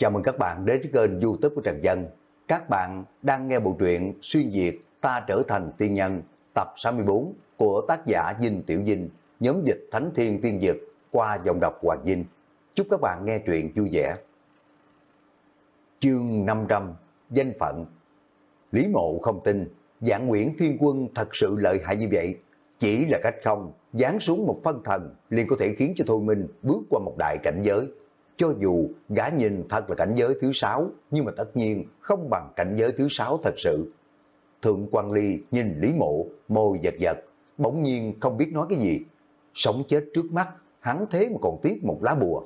Chào mừng các bạn đến với kênh youtube của Trần Dân. Các bạn đang nghe bộ truyện Xuyên Việt Ta Trở Thành Tiên Nhân tập 64 của tác giả Dinh Tiểu Dinh, nhóm dịch Thánh Thiên Tiên Dực qua dòng đọc Hoàng Dinh. Chúc các bạn nghe truyện vui vẻ. Chương 500 Danh phận Lý Mộ không tin dạng Nguyễn Thiên Quân thật sự lợi hại như vậy. Chỉ là cách không, dán xuống một phân thần liền có thể khiến cho Thôi Minh bước qua một đại cảnh giới cho dù gã nhìn thật là cảnh giới thứ sáu, nhưng mà tất nhiên không bằng cảnh giới thứ sáu thật sự. Thượng quan Ly nhìn Lý Mộ, môi giật giật, bỗng nhiên không biết nói cái gì. Sống chết trước mắt, hắn thế mà còn tiếc một lá bùa.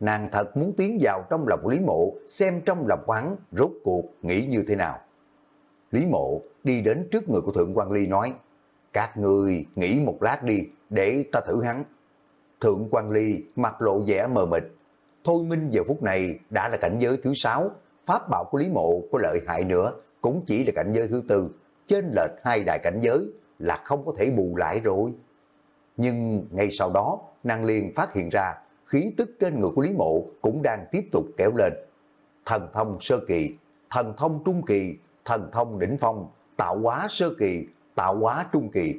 Nàng thật muốn tiến vào trong lòng Lý Mộ, xem trong lòng hắn rốt cuộc nghĩ như thế nào. Lý Mộ đi đến trước người của Thượng quan Ly nói, các người nghĩ một lát đi, để ta thử hắn. Thượng quan Ly mặt lộ vẻ mờ mịt, Thôi Minh giờ phút này đã là cảnh giới thứ sáu, pháp bảo của Lý Mộ có lợi hại nữa, cũng chỉ là cảnh giới thứ tư, trên lệch hai đại cảnh giới là không có thể bù lại rồi. Nhưng ngay sau đó, nàng liền phát hiện ra khí tức trên người của Lý Mộ cũng đang tiếp tục kéo lên. Thần thông sơ kỳ, thần thông trung kỳ, thần thông đỉnh phong, tạo hóa sơ kỳ, tạo hóa trung kỳ.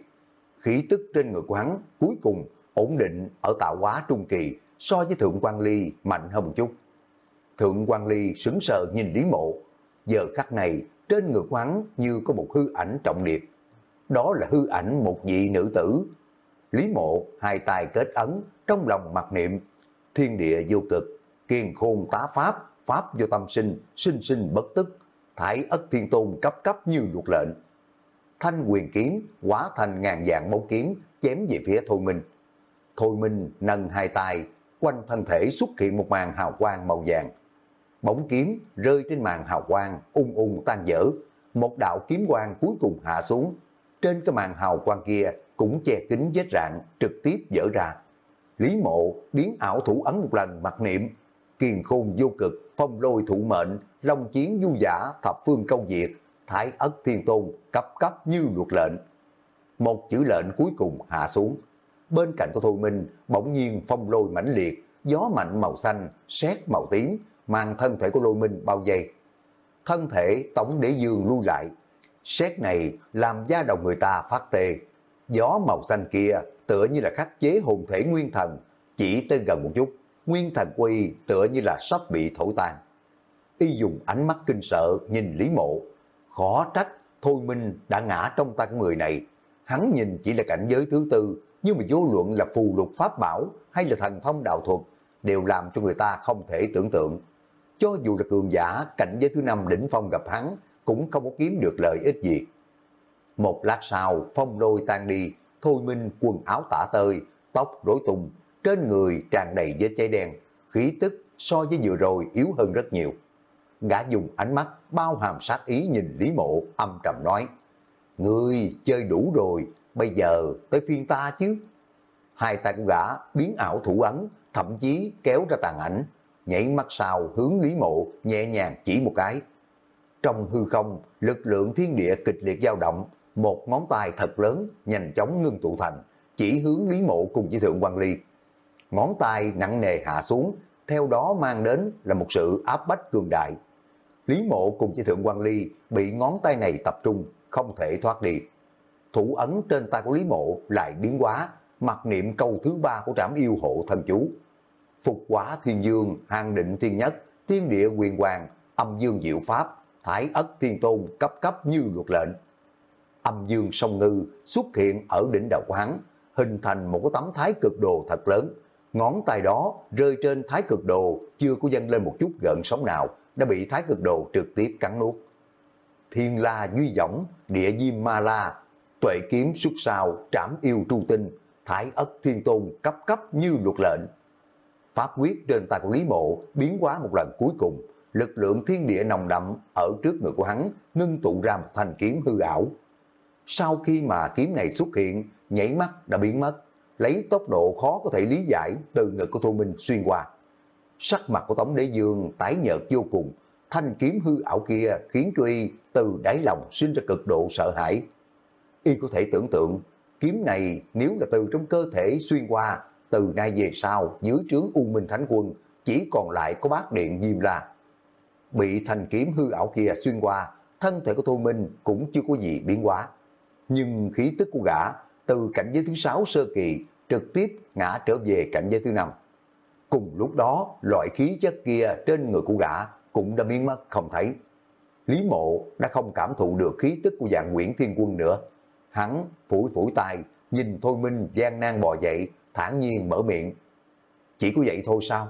Khí tức trên người của hắn cuối cùng ổn định ở tạo hóa trung kỳ, so với Thượng quan Ly mạnh hơn một chút. Thượng quan Ly sững sờ nhìn Lý Mộ, giờ khắc này trên người hắn như có một hư ảnh trọng điệp. Đó là hư ảnh một vị nữ tử. Lý Mộ hai tay kết ấn, trong lòng mặc niệm, thiên địa vô cực, kiền khôn tá pháp, pháp vô tâm sinh, sinh sinh bất tức, thải ất thiên tôn cấp cấp như luật lệnh. Thanh quyền kiếm, hóa thành ngàn dạng bóng kiếm, chém về phía Thôi Minh. Thôi Minh nâng hai tay, quanh thân thể xuất hiện một màn hào quang màu vàng. Bóng kiếm rơi trên màn hào quang, ung ung tan dở. Một đạo kiếm quang cuối cùng hạ xuống. Trên cái màn hào quang kia cũng che kính vết rạn, trực tiếp dở ra. Lý mộ biến ảo thủ ấn một lần mặc niệm. Kiền khôn vô cực, phong lôi thủ mệnh, long chiến du giả, thập phương câu diệt, thái ất thiên tôn, cấp cấp như luật lệnh. Một chữ lệnh cuối cùng hạ xuống bên cạnh của Thôi Minh bỗng nhiên phong lôi mãnh liệt, gió mạnh màu xanh, sét màu tím, mang thân thể của Lôi Minh bao dây. Thân thể Tổng Đế Dương lui lại, sét này làm da đầu người ta phát tê. Gió màu xanh kia tựa như là khắc chế hồn thể nguyên thần, chỉ tới gần một chút, nguyên thần quy tựa như là sắp bị thổ tan. Y dùng ánh mắt kinh sợ nhìn Lý Mộ, khó trách Thôi Minh đã ngã trong tay của người này. Hắn nhìn chỉ là cảnh giới thứ tư, nhưng mà vô luận là phù lục pháp bảo hay là thần thông đạo thuật đều làm cho người ta không thể tưởng tượng. Cho dù là cường giả cảnh giới thứ năm đỉnh phong gặp hắn cũng không có kiếm được lợi ích gì. Một lát sau phong lôi tan đi, Thôi Minh quần áo tả tơi, tóc rối tung, trên người tràn đầy vết cháy đen, khí tức so với vừa rồi yếu hơn rất nhiều. Gã dùng ánh mắt bao hàm sát ý nhìn Lý Mộ âm trầm nói, Ngươi chơi đủ rồi, bây giờ tới phiên ta chứ. Hai tay của gã biến ảo thủ ấn, thậm chí kéo ra tàn ảnh, nhảy mắt sau hướng Lý Mộ nhẹ nhàng chỉ một cái. Trong hư không, lực lượng thiên địa kịch liệt dao động, một ngón tay thật lớn nhanh chóng ngưng tụ thành, chỉ hướng Lý Mộ cùng với Thượng quan Ly. Ngón tay nặng nề hạ xuống, theo đó mang đến là một sự áp bách cường đại. Lý Mộ cùng với Thượng quan Ly bị ngón tay này tập trung, không thể thoát đi thủ ấn trên tay của Lý Mộ lại biến hóa, mặc niệm câu thứ ba của trảm yêu hộ thần chú. Phục quả thiên dương, hàng định thiên nhất, thiên địa quyền hoàng, âm dương diệu pháp, thải ất thiên tôn cấp cấp như luật lệnh. Âm dương song ngư xuất hiện ở đỉnh đầu của hắn, hình thành một cái tấm thái cực đồ thật lớn. Ngón tay đó rơi trên thái cực đồ chưa có dâng lên một chút gợn sóng nào, đã bị thái cực đồ trực tiếp cắn nuốt. Thiên la duy võng, địa diêm ma la, tuệ kiếm xuất sao, trảm yêu tru tinh, thái ất thiên tôn cấp cấp như luật lệnh. Pháp quyết trên tay của Lý Mộ biến hóa một lần cuối cùng, lực lượng thiên địa nồng đậm ở trước người của hắn ngưng tụ ra một thanh kiếm hư ảo. Sau khi mà kiếm này xuất hiện, nhảy mắt đã biến mất, lấy tốc độ khó có thể lý giải từ ngực của Thu Minh xuyên qua. Sắc mặt của tổng Đế Dương tái nhợt vô cùng, thanh kiếm hư ảo kia khiến cho y từ đáy lòng sinh ra cực độ sợ hãi, y có thể tưởng tượng, kiếm này nếu là từ trong cơ thể xuyên qua, từ nay về sau, dưới trướng U Minh Thánh Quân, chỉ còn lại có bát điện Diêm La. bị thành kiếm hư ảo kia xuyên qua, thân thể của Thôi Minh cũng chưa có gì biến hóa. Nhưng khí tức của gã từ cảnh giới thứ sáu sơ kỳ trực tiếp ngã trở về cảnh giới thứ năm. Cùng lúc đó, loại khí chất kia trên người của gã cũng đã biến mất không thấy. Lý mộ đã không cảm thụ được khí tức của dạng Nguyễn Thiên Quân nữa. Hắn phủi phủi tay, nhìn Thôi Minh gian nan bò dậy, thản nhiên mở miệng. Chỉ có vậy thôi sao?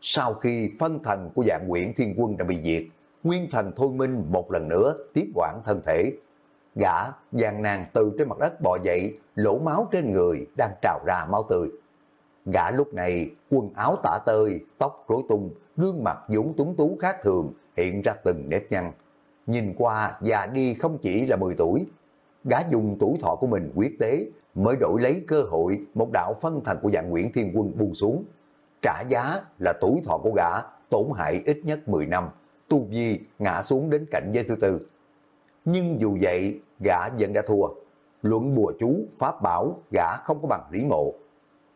Sau khi phân thần của dạng quyển Thiên Quân đã bị diệt, nguyên thần Thôi Minh một lần nữa tiếp quản thân thể. Gã gian nan từ trên mặt đất bò dậy, lỗ máu trên người đang trào ra máu tươi. Gã lúc này quần áo tả tơi, tóc rối tung, gương mặt dũng túng tú khác thường, hiện ra từng nếp nhăn. Nhìn qua già đi không chỉ là 10 tuổi. Gã dùng tuổi thọ của mình quyết tế mới đổi lấy cơ hội một đạo phân thần của dạng Nguyễn Thiên Quân buông xuống. Trả giá là tuổi thọ của gã tổn hại ít nhất 10 năm, tu vi ngã xuống đến cảnh giới thứ tư. Nhưng dù vậy, gã vẫn đã thua. Luận bùa chú, pháp bảo, gã không có bằng Lý Mộ.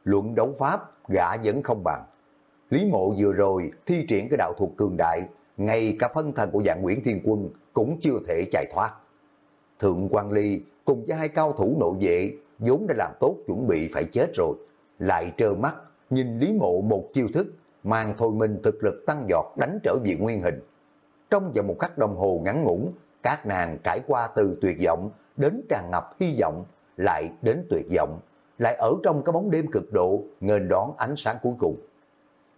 Luận đấu pháp, gã vẫn không bằng. Lý Mộ vừa rồi thi triển cái đạo thuật cường đại, ngay cả phân thần của dạng Nguyễn Thiên Quân cũng chưa thể chạy thoát. Thượng quan Ly cùng với hai cao thủ nội vệ vốn đã làm tốt chuẩn bị phải chết rồi, lại trơ mắt nhìn Lý Mộ một chiêu thức mang thôi minh thực lực tăng giọt đánh trở về nguyên hình. Trong vòng một khắc đồng hồ ngắn ngủn, các nàng trải qua từ tuyệt vọng đến tràn ngập hy vọng, lại đến tuyệt vọng, lại ở trong cái bóng đêm cực độ nghênh đón ánh sáng cuối cùng.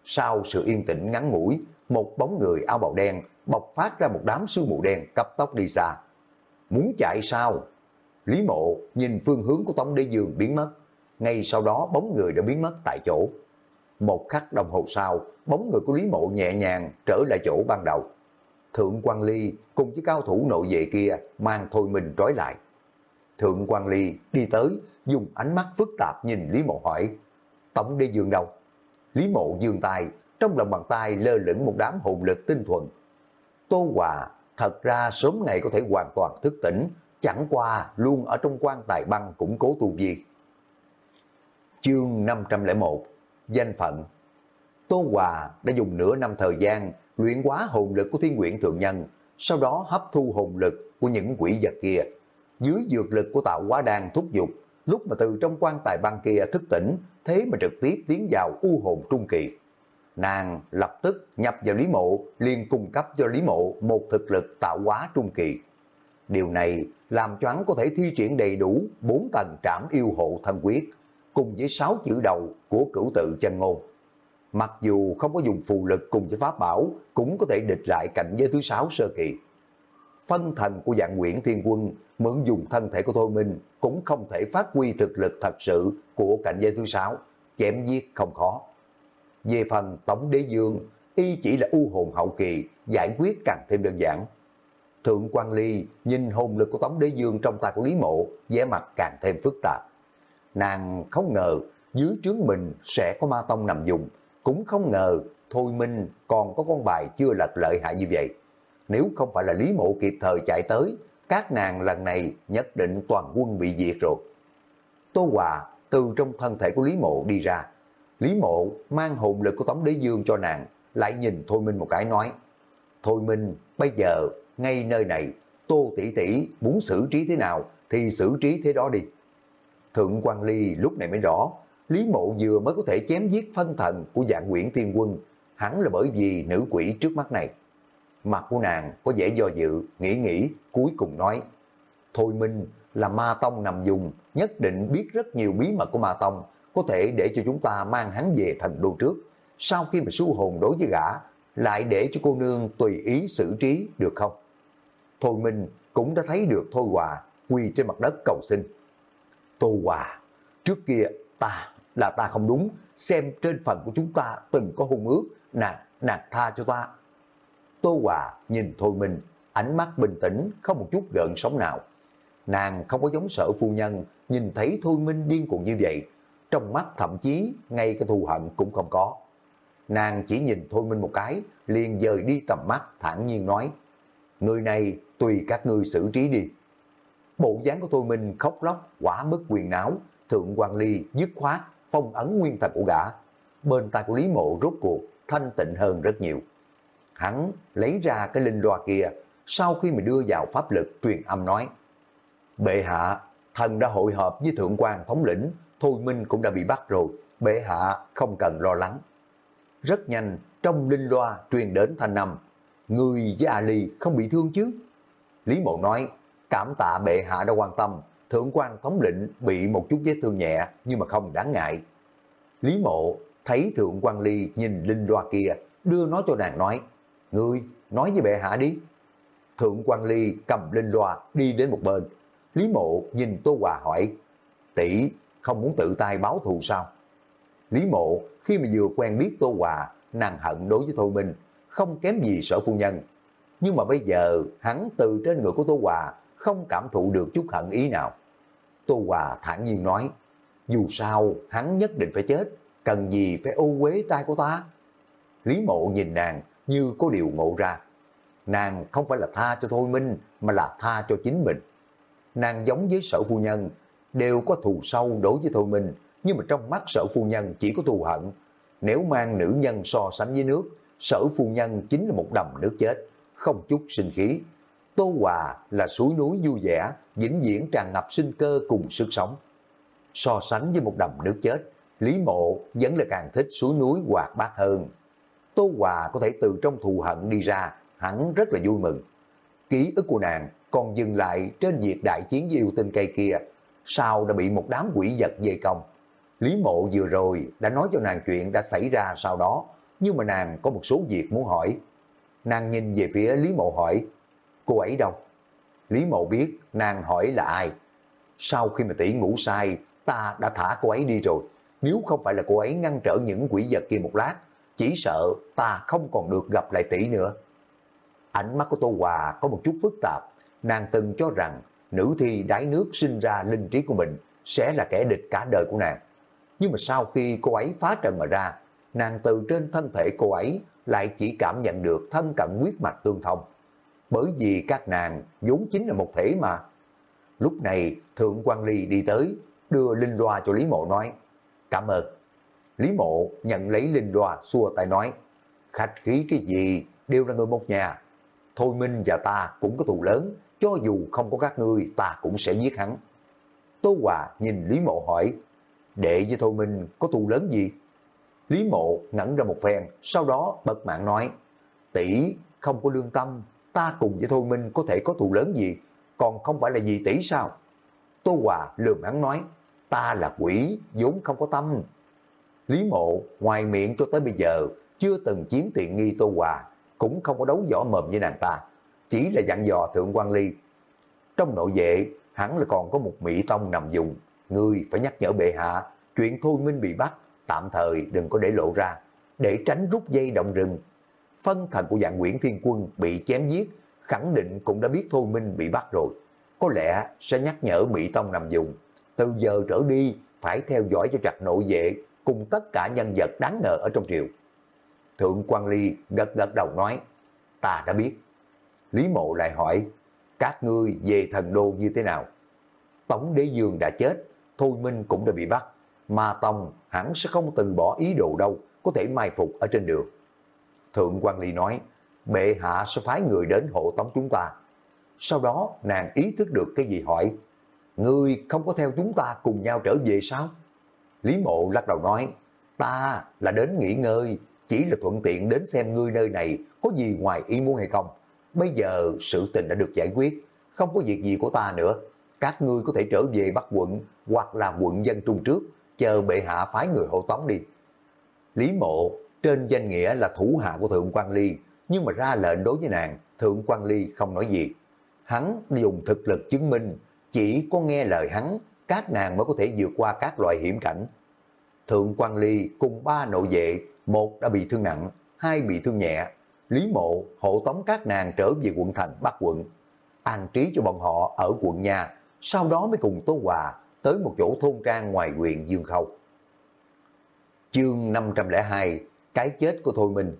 Sau sự yên tĩnh ngắn ngủi, một bóng người áo bào đen bộc phát ra một đám sương mù đen cấp tốc đi xa. Muốn chạy sao? Lý mộ nhìn phương hướng của Tống Đế Dương biến mất. Ngay sau đó bóng người đã biến mất tại chỗ. Một khắc đồng hồ sau, bóng người của Lý mộ nhẹ nhàng trở lại chỗ ban đầu. Thượng quan Ly cùng với cao thủ nội vệ kia mang thôi mình trói lại. Thượng quan Ly đi tới, dùng ánh mắt phức tạp nhìn Lý mộ hỏi, tống Đế Dương đâu? Lý mộ dương tay, trong lòng bàn tay lơ lửng một đám hồn lực tinh thuần. Tô Hòa thật ra sớm ngày có thể hoàn toàn thức tỉnh, chẳng qua luôn ở trong quan tài băng củng cố tu vi. Chương 501 Danh phận Tô Hòa đã dùng nửa năm thời gian luyện hóa hồn lực của thiên quyển thượng nhân, sau đó hấp thu hồn lực của những quỷ vật kia. Dưới dược lực của tạo hóa đan thúc dục, lúc mà từ trong quan tài băng kia thức tỉnh, thế mà trực tiếp tiến vào u hồn trung kỳ. Nàng lập tức nhập vào Lý Mộ, liền cung cấp cho Lý Mộ một thực lực tạo hóa trung kỳ. Điều này làm cho hắn có thể thi triển đầy đủ bốn tầng trảm yêu hộ thân quyết, cùng với sáu chữ đầu của cửu tự chân ngôn. Mặc dù không có dùng phù lực cùng với pháp bảo, cũng có thể địch lại cảnh giới thứ sáu sơ kỳ. Phân thần của dạng Nguyễn Thiên Quân mượn dùng thân thể của Thôi Minh cũng không thể phát huy thực lực thật sự của cảnh giới thứ sáu, chém giết không khó. Về phần Tổng Đế Dương, y chỉ là u hồn hậu kỳ, giải quyết càng thêm đơn giản. Thượng quan Ly nhìn hồn lực của Tống Đế Dương trong tay của Lý Mộ, vẻ mặt càng thêm phức tạp. Nàng không ngờ dưới trướng mình sẽ có ma tông nằm dùng, cũng không ngờ Thôi Minh còn có con bài chưa lật lợi hại như vậy. Nếu không phải là Lý Mộ kịp thời chạy tới, các nàng lần này nhất định toàn quân bị diệt rồi. Tô Hòa từ trong thân thể của Lý Mộ đi ra. Lý Mộ mang hồn lực của Tống Đế Dương cho nàng, lại nhìn Thôi Minh một cái nói, Thôi Minh, bây giờ ngay nơi này, Tô tỷ tỷ muốn xử trí thế nào thì xử trí thế đó đi. Thượng quan Ly lúc này mới rõ, Lý Mộ vừa mới có thể chém giết phân thần của dạng Nguyễn Thiên Quân, hẳn là bởi vì nữ quỷ trước mắt này. Mặt của nàng có vẻ do dự, nghĩ nghĩ, cuối cùng nói, Thôi Minh là ma tông nằm dùng, nhất định biết rất nhiều bí mật của ma tông, có thể để cho chúng ta mang hắn về thành đô trước. Sau khi mà su hồn đối với gã, lại để cho cô nương tùy ý xử trí được không? Thôi Minh cũng đã thấy được Thôi Hòa quỳ trên mặt đất cầu xin. Tô Hòa, trước kia ta là ta không đúng, xem trên phần của chúng ta từng có hôn ước, nàng, nàng tha cho ta. Tô Hòa nhìn Thôi Minh, ánh mắt bình tĩnh, không một chút gợn sóng nào. Nàng không có giống sợ phu nhân, nhìn thấy Thôi Minh điên cuồng như vậy, trong mắt thậm chí ngay cái thù hận cũng không có. Nàng chỉ nhìn Thôi Minh một cái, liền dời đi tầm mắt, thản nhiên nói, người này tùy các ngươi xử trí đi. Bộ dáng của Thôi Minh khóc lóc, quả mức quyền não Thượng quan Ly dứt khoát, phong ấn nguyên thần của gã. Bên tay của Lý Mộ rốt cuộc, thanh tịnh hơn rất nhiều. Hắn lấy ra cái linh loa kia, sau khi mà đưa vào pháp lực truyền âm nói, Bệ hạ, thần đã hội họp với thượng quan thống lĩnh, Thôi Minh cũng đã bị bắt rồi, bệ hạ không cần lo lắng. Rất nhanh, trong linh loa truyền đến thanh năm, người với Ali không bị thương chứ? Lý Mộ nói, cảm tạ bệ hạ đã quan tâm, thượng quan thống lĩnh bị một chút vết thương nhẹ nhưng mà không đáng ngại. Lý Mộ thấy thượng quan ly nhìn linh loa kia, đưa nó cho nàng nói, Ngươi, nói với bệ hạ đi. Thượng quan ly cầm linh loa đi đến một bên. Lý Mộ nhìn Tô Hòa hỏi, tỷ không muốn tự tay báo thù sao? Lý Mộ khi mà vừa quen biết Tô Hòa, nàng hận đối với Thôi Minh, không kém gì sở phu nhân. Nhưng mà bây giờ hắn từ trên người của Tô Hòa không cảm thụ được chút hận ý nào. Tô Hòa thản nhiên nói, dù sao hắn nhất định phải chết, cần gì phải ô quế tay của ta. Lý Mộ nhìn nàng như có điều ngộ ra. Nàng không phải là tha cho Thôi Minh, mà là tha cho chính mình. Nàng giống với sở phu nhân, đều có thù sâu đối với Thôi Minh, nhưng mà trong mắt sở phu nhân chỉ có thù hận. Nếu mang nữ nhân so sánh với nước, sở phu nhân chính là một đầm nước chết, không chút sinh khí. Tô Hòa là suối núi vui vẻ, vĩnh viễn tràn ngập sinh cơ cùng sức sống. So sánh với một đầm nước chết, Lý Mộ vẫn là càng thích suối núi hoạt bát hơn. Tô Hòa có thể từ trong thù hận đi ra, hẳn rất là vui mừng. Ký ức của nàng còn dừng lại trên việc đại chiến với yêu tinh cây kia, sao đã bị một đám quỷ vật dây công. Lý mộ vừa rồi đã nói cho nàng chuyện đã xảy ra sau đó, nhưng mà nàng có một số việc muốn hỏi. Nàng nhìn về phía Lý mộ hỏi, cô ấy đâu? Lý mộ biết nàng hỏi là ai. Sau khi mà tỷ ngủ sai, ta đã thả cô ấy đi rồi. Nếu không phải là cô ấy ngăn trở những quỷ vật kia một lát, chỉ sợ ta không còn được gặp lại tỷ nữa. Ánh mắt của Tô Hòa có một chút phức tạp, nàng từng cho rằng nữ thi đáy nước sinh ra linh trí của mình sẽ là kẻ địch cả đời của nàng. Nhưng mà sau khi cô ấy phá trận mà ra, nàng từ trên thân thể cô ấy lại chỉ cảm nhận được thân cận huyết mạch tương thông. Bởi vì các nàng vốn chính là một thể mà. Lúc này Thượng quan Ly đi tới, đưa linh loa cho Lý Mộ nói, cảm ơn. Lý Mộ nhận lấy linh loa xua tay nói, khách khí cái gì đều là người một nhà. Thôi Minh và ta cũng có thù lớn, cho dù không có các ngươi ta cũng sẽ giết hắn. Tô Hòa nhìn Lý Mộ hỏi, đệ với Thôi Minh có thù lớn gì? Lý Mộ ngẩn ra một phen, sau đó bật mạng nói, tỷ không có lương tâm, ta cùng với Thôi Minh có thể có thù lớn gì, còn không phải là gì tỷ sao? Tô Hòa lườm hắn nói, ta là quỷ, vốn không có tâm. Lý Mộ ngoài miệng cho tới bây giờ chưa từng chiếm tiện nghi Tô Hòa, cũng không có đấu võ mồm với nàng ta, chỉ là dặn dò Thượng quan Ly. Trong nội vệ, hắn là còn có một Mỹ Tông nằm dùng, ngươi phải nhắc nhở bệ hạ, chuyện Thôi Minh bị bắt, tạm thời đừng có để lộ ra, để tránh rút dây động rừng. Phân thần của dạng Nguyễn Thiên Quân bị chém giết, khẳng định cũng đã biết Thôi Minh bị bắt rồi. Có lẽ sẽ nhắc nhở Mỹ Tông nằm dùng. Từ giờ trở đi, phải theo dõi cho chặt nội vệ, cùng tất cả nhân vật đáng ngờ ở trong triều. Thượng quan Ly gật gật đầu nói, ta đã biết. Lý Mộ lại hỏi, các ngươi về thần đô như thế nào? Tống đế dương đã chết, Thôi Minh cũng đã bị bắt, Ma Tông hẳn sẽ không từ bỏ ý đồ đâu, có thể mai phục ở trên đường. Thượng quan Ly nói, bệ hạ sẽ phái người đến hộ tống chúng ta. Sau đó nàng ý thức được cái gì hỏi, ngươi không có theo chúng ta cùng nhau trở về sao? Lý Mộ lắc đầu nói, ta là đến nghỉ ngơi, chỉ là thuận tiện đến xem ngươi nơi này có gì ngoài ý muốn hay không. Bây giờ sự tình đã được giải quyết, không có việc gì của ta nữa. Các ngươi có thể trở về Bắc quận hoặc là quận dân trung trước, chờ bệ hạ phái người hộ tống đi. Lý Mộ trên danh nghĩa là thủ hạ của Thượng quan Ly, nhưng mà ra lệnh đối với nàng, Thượng quan Ly không nói gì. Hắn dùng thực lực chứng minh, chỉ có nghe lời hắn các nàng mới có thể vượt qua các loại hiểm cảnh. Thượng quan Ly cùng ba nội vệ, một đã bị thương nặng, hai bị thương nhẹ. Lý mộ hộ tống các nàng trở về quận thành Bắc quận, an trí cho bọn họ ở quận nhà, sau đó mới cùng Tô Hòa tới một chỗ thôn trang ngoài huyện Dương Khâu. Chương 502 Cái chết của Thôi Minh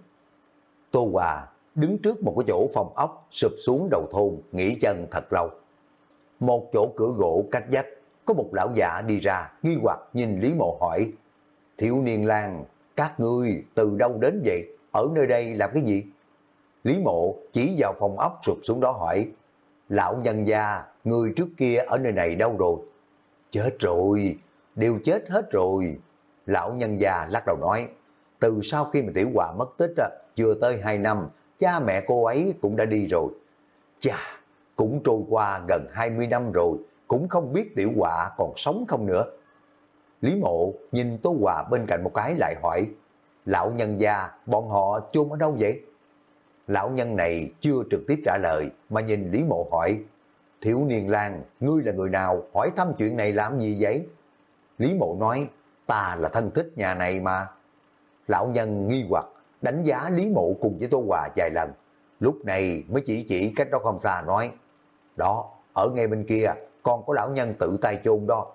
Tô Hòa đứng trước một cái chỗ phòng ốc sụp xuống đầu thôn, nghỉ chân thật lâu. Một chỗ cửa gỗ cách dách có một lão giả đi ra, nghi hoặc nhìn Lý Mộ hỏi, Thiếu niên lang, các ngươi từ đâu đến vậy? Ở nơi đây làm cái gì? Lý Mộ chỉ vào phòng ốc sụp xuống đó hỏi, lão nhân gia, người trước kia ở nơi này đâu rồi? Chết rồi, đều chết hết rồi. Lão nhân gia lắc đầu nói, từ sau khi mà tiểu hòa mất tích, chưa tới 2 năm, cha mẹ cô ấy cũng đã đi rồi. Chà, cũng trôi qua gần 20 năm rồi, cũng không biết tiểu hòa còn sống không nữa. Lý mộ nhìn Tô Hòa bên cạnh một cái lại hỏi, lão nhân gia, bọn họ chôn ở đâu vậy? Lão nhân này chưa trực tiếp trả lời, mà nhìn Lý mộ hỏi, Thiếu niên lang, ngươi là người nào, hỏi thăm chuyện này làm gì vậy? Lý mộ nói, ta là thân thích nhà này mà. Lão nhân nghi hoặc, đánh giá Lý mộ cùng với Tô Hòa vài lần. Lúc này mới chỉ chỉ cách đó không xa nói, đó, ở ngay bên kia, còn có lão nhân tự tay chôn đó.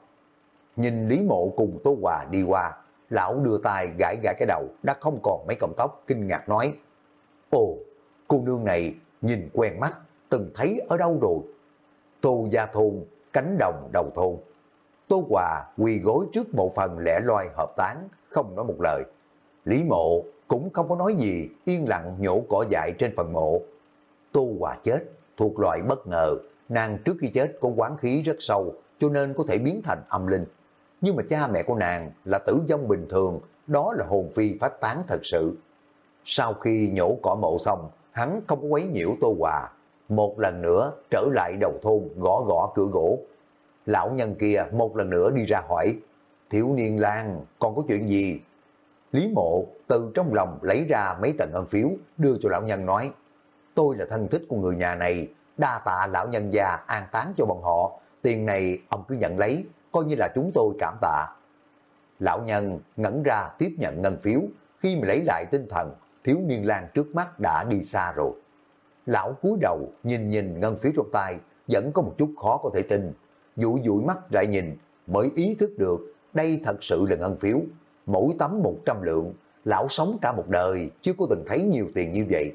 Nhìn Lý Mộ cùng Tô Hòa đi qua, lão đưa tay gãi gãi cái đầu, đã không còn mấy cọng tóc, kinh ngạc nói, Ồ, cô nương này nhìn quen mắt, từng thấy ở đâu rồi? Tô Gia Thôn, cánh đồng đầu thôn. Tô Hòa quỳ gối trước bộ phần lẻ loi hợp tán, không nói một lời. Lý Mộ cũng không có nói gì, yên lặng nhổ cỏ dại trên phần mộ. Tô Hòa chết, thuộc loại bất ngờ, nàng trước khi chết có quán khí rất sâu, cho nên có thể biến thành âm linh. Nhưng mà cha mẹ của nàng là tử vong bình thường, đó là hồn phi phát tán thật sự. Sau khi nhổ cỏ mộ xong, hắn không có quấy nhiễu Tô Hòa. Một lần nữa trở lại đầu thôn gõ gõ cửa gỗ. Lão nhân kia một lần nữa đi ra hỏi, thiếu niên lang còn có chuyện gì? Lý mộ từ trong lòng lấy ra mấy tầng ngân phiếu đưa cho lão nhân nói, tôi là thân thích của người nhà này, đa tạ lão nhân già an táng cho bọn họ, tiền này ông cứ nhận lấy, coi như là chúng tôi cảm tạ. Lão nhân ngẩn ra tiếp nhận ngân phiếu, khi mà lấy lại tinh thần, thiếu niên lang trước mắt đã đi xa rồi. Lão cúi đầu nhìn nhìn ngân phiếu trong tay, vẫn có một chút khó có thể tin. Dụi dụi mắt lại nhìn, mới ý thức được đây thật sự là ngân phiếu. Mỗi tấm 100 lượng, lão sống cả một đời, chưa có từng thấy nhiều tiền như vậy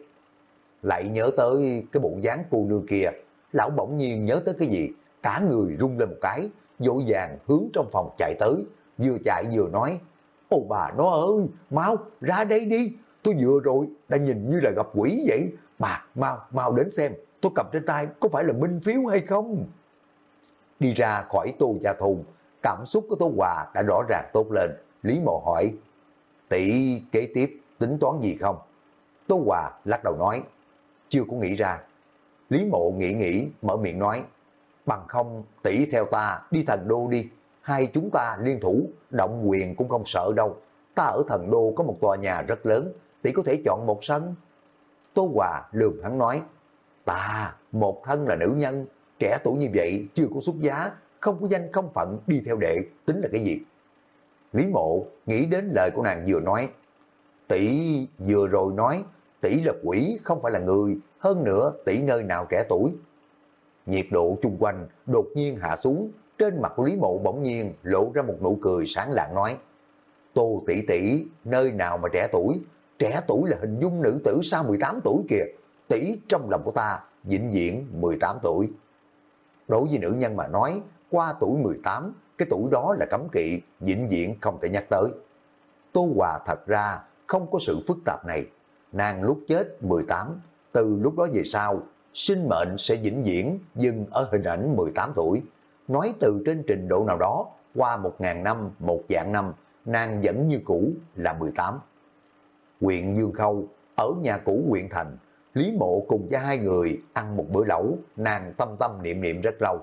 lại nhớ tới cái bộ dáng cô nương kia, lão bỗng nhiên nhớ tới cái gì, cả người rung lên một cái, dội vàng hướng trong phòng chạy tới, vừa chạy vừa nói, ô bà nó ơi, mau, ra đây đi, tôi vừa rồi đã nhìn như là gặp quỷ vậy, bà mau, mau đến xem, tôi cầm trên tay có phải là minh phiếu hay không? Đi ra khỏi tô gia thùng, cảm xúc của Tô Hòa đã rõ ràng tốt lên, Lý Mộ hỏi, tỷ kế tiếp tính toán gì không? Tô Hòa lắc đầu nói, chưa có nghĩ ra. Lý mộ nghĩ nghĩ, mở miệng nói, bằng không tỷ theo ta đi thần đô đi, hai chúng ta liên thủ, động quyền cũng không sợ đâu. Ta ở thần đô có một tòa nhà rất lớn, tỷ có thể chọn một sân. Tô Hòa lườm hắn nói, ta một thân là nữ nhân, trẻ tuổi như vậy chưa có xuất giá, không có danh không phận đi theo đệ, tính là cái gì? Lý mộ nghĩ đến lời của nàng vừa nói, tỷ vừa rồi nói tỷ là quỷ không phải là người, hơn nữa tỷ nơi nào trẻ tuổi. Nhiệt độ chung quanh đột nhiên hạ xuống, trên mặt Lý Mộ bỗng nhiên lộ ra một nụ cười sáng lạng nói, Tô tỷ tỷ nơi nào mà trẻ tuổi, trẻ tuổi là hình dung nữ tử sau 18 tuổi kìa, tỷ trong lòng của ta vĩnh viễn 18 tuổi. Đối với nữ nhân mà nói, qua tuổi 18, cái tuổi đó là cấm kỵ, vĩnh viễn không thể nhắc tới. Tô Hòa thật ra không có sự phức tạp này, nàng lúc chết 18, từ lúc đó về sau, sinh mệnh sẽ vĩnh viễn dừng ở hình ảnh 18 tuổi. Nói từ trên trình độ nào đó, qua 1.000 năm, một dạng năm, nàng vẫn như cũ là 18. Quyện Dương Khâu, ở nhà cũ huyện thành, Lý Mộ cùng với hai người ăn một bữa lẩu, nàng tâm tâm niệm niệm rất lâu.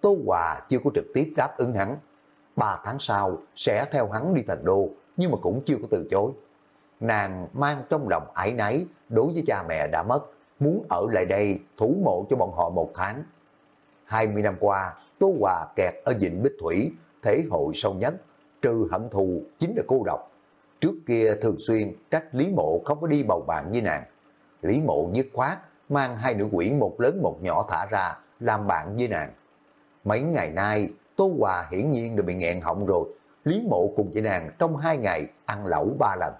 Tô Hòa chưa có trực tiếp đáp ứng hắn. Ba tháng sau sẽ theo hắn đi thành đô, nhưng mà cũng chưa có từ chối nàng mang trong lòng ái náy đối với cha mẹ đã mất, muốn ở lại đây thủ mộ cho bọn họ một tháng. 20 năm qua, Tô Hòa kẹt ở Vịnh Bích Thủy, thể hội sâu nhất, trừ hận thù chính là cô độc. Trước kia thường xuyên trách Lý Mộ không có đi bầu bạn với nàng. Lý Mộ dứt khoát, mang hai nữ quỷ một lớn một nhỏ thả ra, làm bạn với nàng. Mấy ngày nay, Tô Hòa hiển nhiên đã bị nghẹn họng rồi. Lý Mộ cùng với nàng trong hai ngày ăn lẩu ba lần.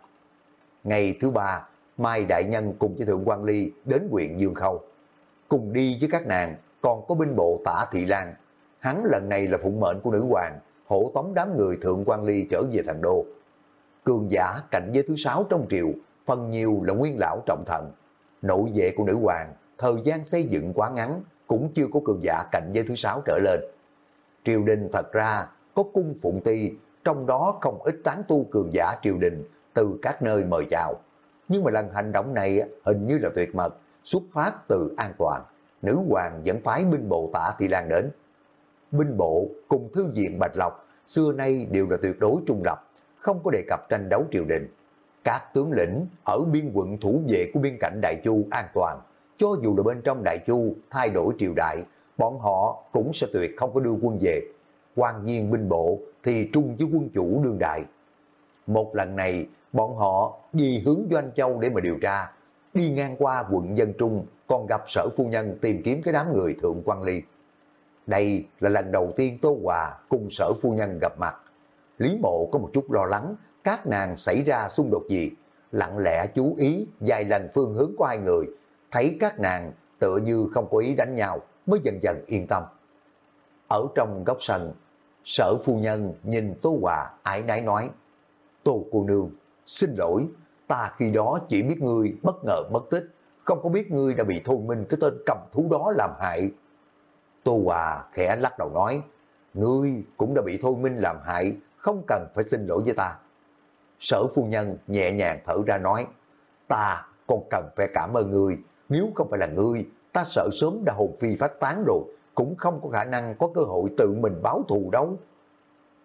Ngày thứ ba, Mai Đại Nhân cùng với Thượng quan Ly đến huyện Dương Khâu. Cùng đi với các nàng còn có binh bộ tả Thị Lan. Hắn lần này là phụng mệnh của nữ hoàng, hộ tống đám người Thượng quan Ly trở về thành đô. Cường giả cạnh giới thứ sáu trong triều, phần nhiều là nguyên lão trọng thần. nội vệ của nữ hoàng, thời gian xây dựng quá ngắn, cũng chưa có cường giả cạnh giới thứ sáu trở lên. Triều đình thật ra có cung phụng ti, trong đó không ít tán tu cường giả triều đình từ các nơi mời chào. Nhưng mà lần hành động này hình như là tuyệt mật, xuất phát từ an toàn. Nữ hoàng vẫn phái binh bộ tả Thị Lan đến. Binh bộ cùng thư viện Bạch Lộc xưa nay đều là tuyệt đối trung lập, không có đề cập tranh đấu triều đình. Các tướng lĩnh ở biên quận thủ vệ của biên cảnh Đại Chu an toàn, cho dù là bên trong Đại Chu thay đổi triều đại, bọn họ cũng sẽ tuyệt không có đưa quân về. quan nhiên binh bộ thì trung với quân chủ đương đại. Một lần này, bọn họ đi hướng Doanh Châu để mà điều tra, đi ngang qua quận Dân Trung, còn gặp sở phu nhân tìm kiếm cái đám người thượng quan ly. Đây là lần đầu tiên Tô Hòa cùng sở phu nhân gặp mặt. Lý mộ có một chút lo lắng, các nàng xảy ra xung đột gì, lặng lẽ chú ý vài lần phương hướng của hai người, thấy các nàng tựa như không có ý đánh nhau, mới dần dần yên tâm. Ở trong góc sân, sở phu nhân nhìn Tô Hòa ái nái nói, Tô cô nương, xin lỗi, ta khi đó chỉ biết ngươi bất ngờ mất tích, không có biết ngươi đã bị thôi minh cái tên cầm thú đó làm hại. Tô Hòa khẽ lắc đầu nói, ngươi cũng đã bị thôi minh làm hại, không cần phải xin lỗi với ta. Sở phu nhân nhẹ nhàng thở ra nói, ta còn cần phải cảm ơn ngươi, nếu không phải là ngươi, ta sợ sớm đã hồn phi phát tán rồi, cũng không có khả năng có cơ hội tự mình báo thù đâu.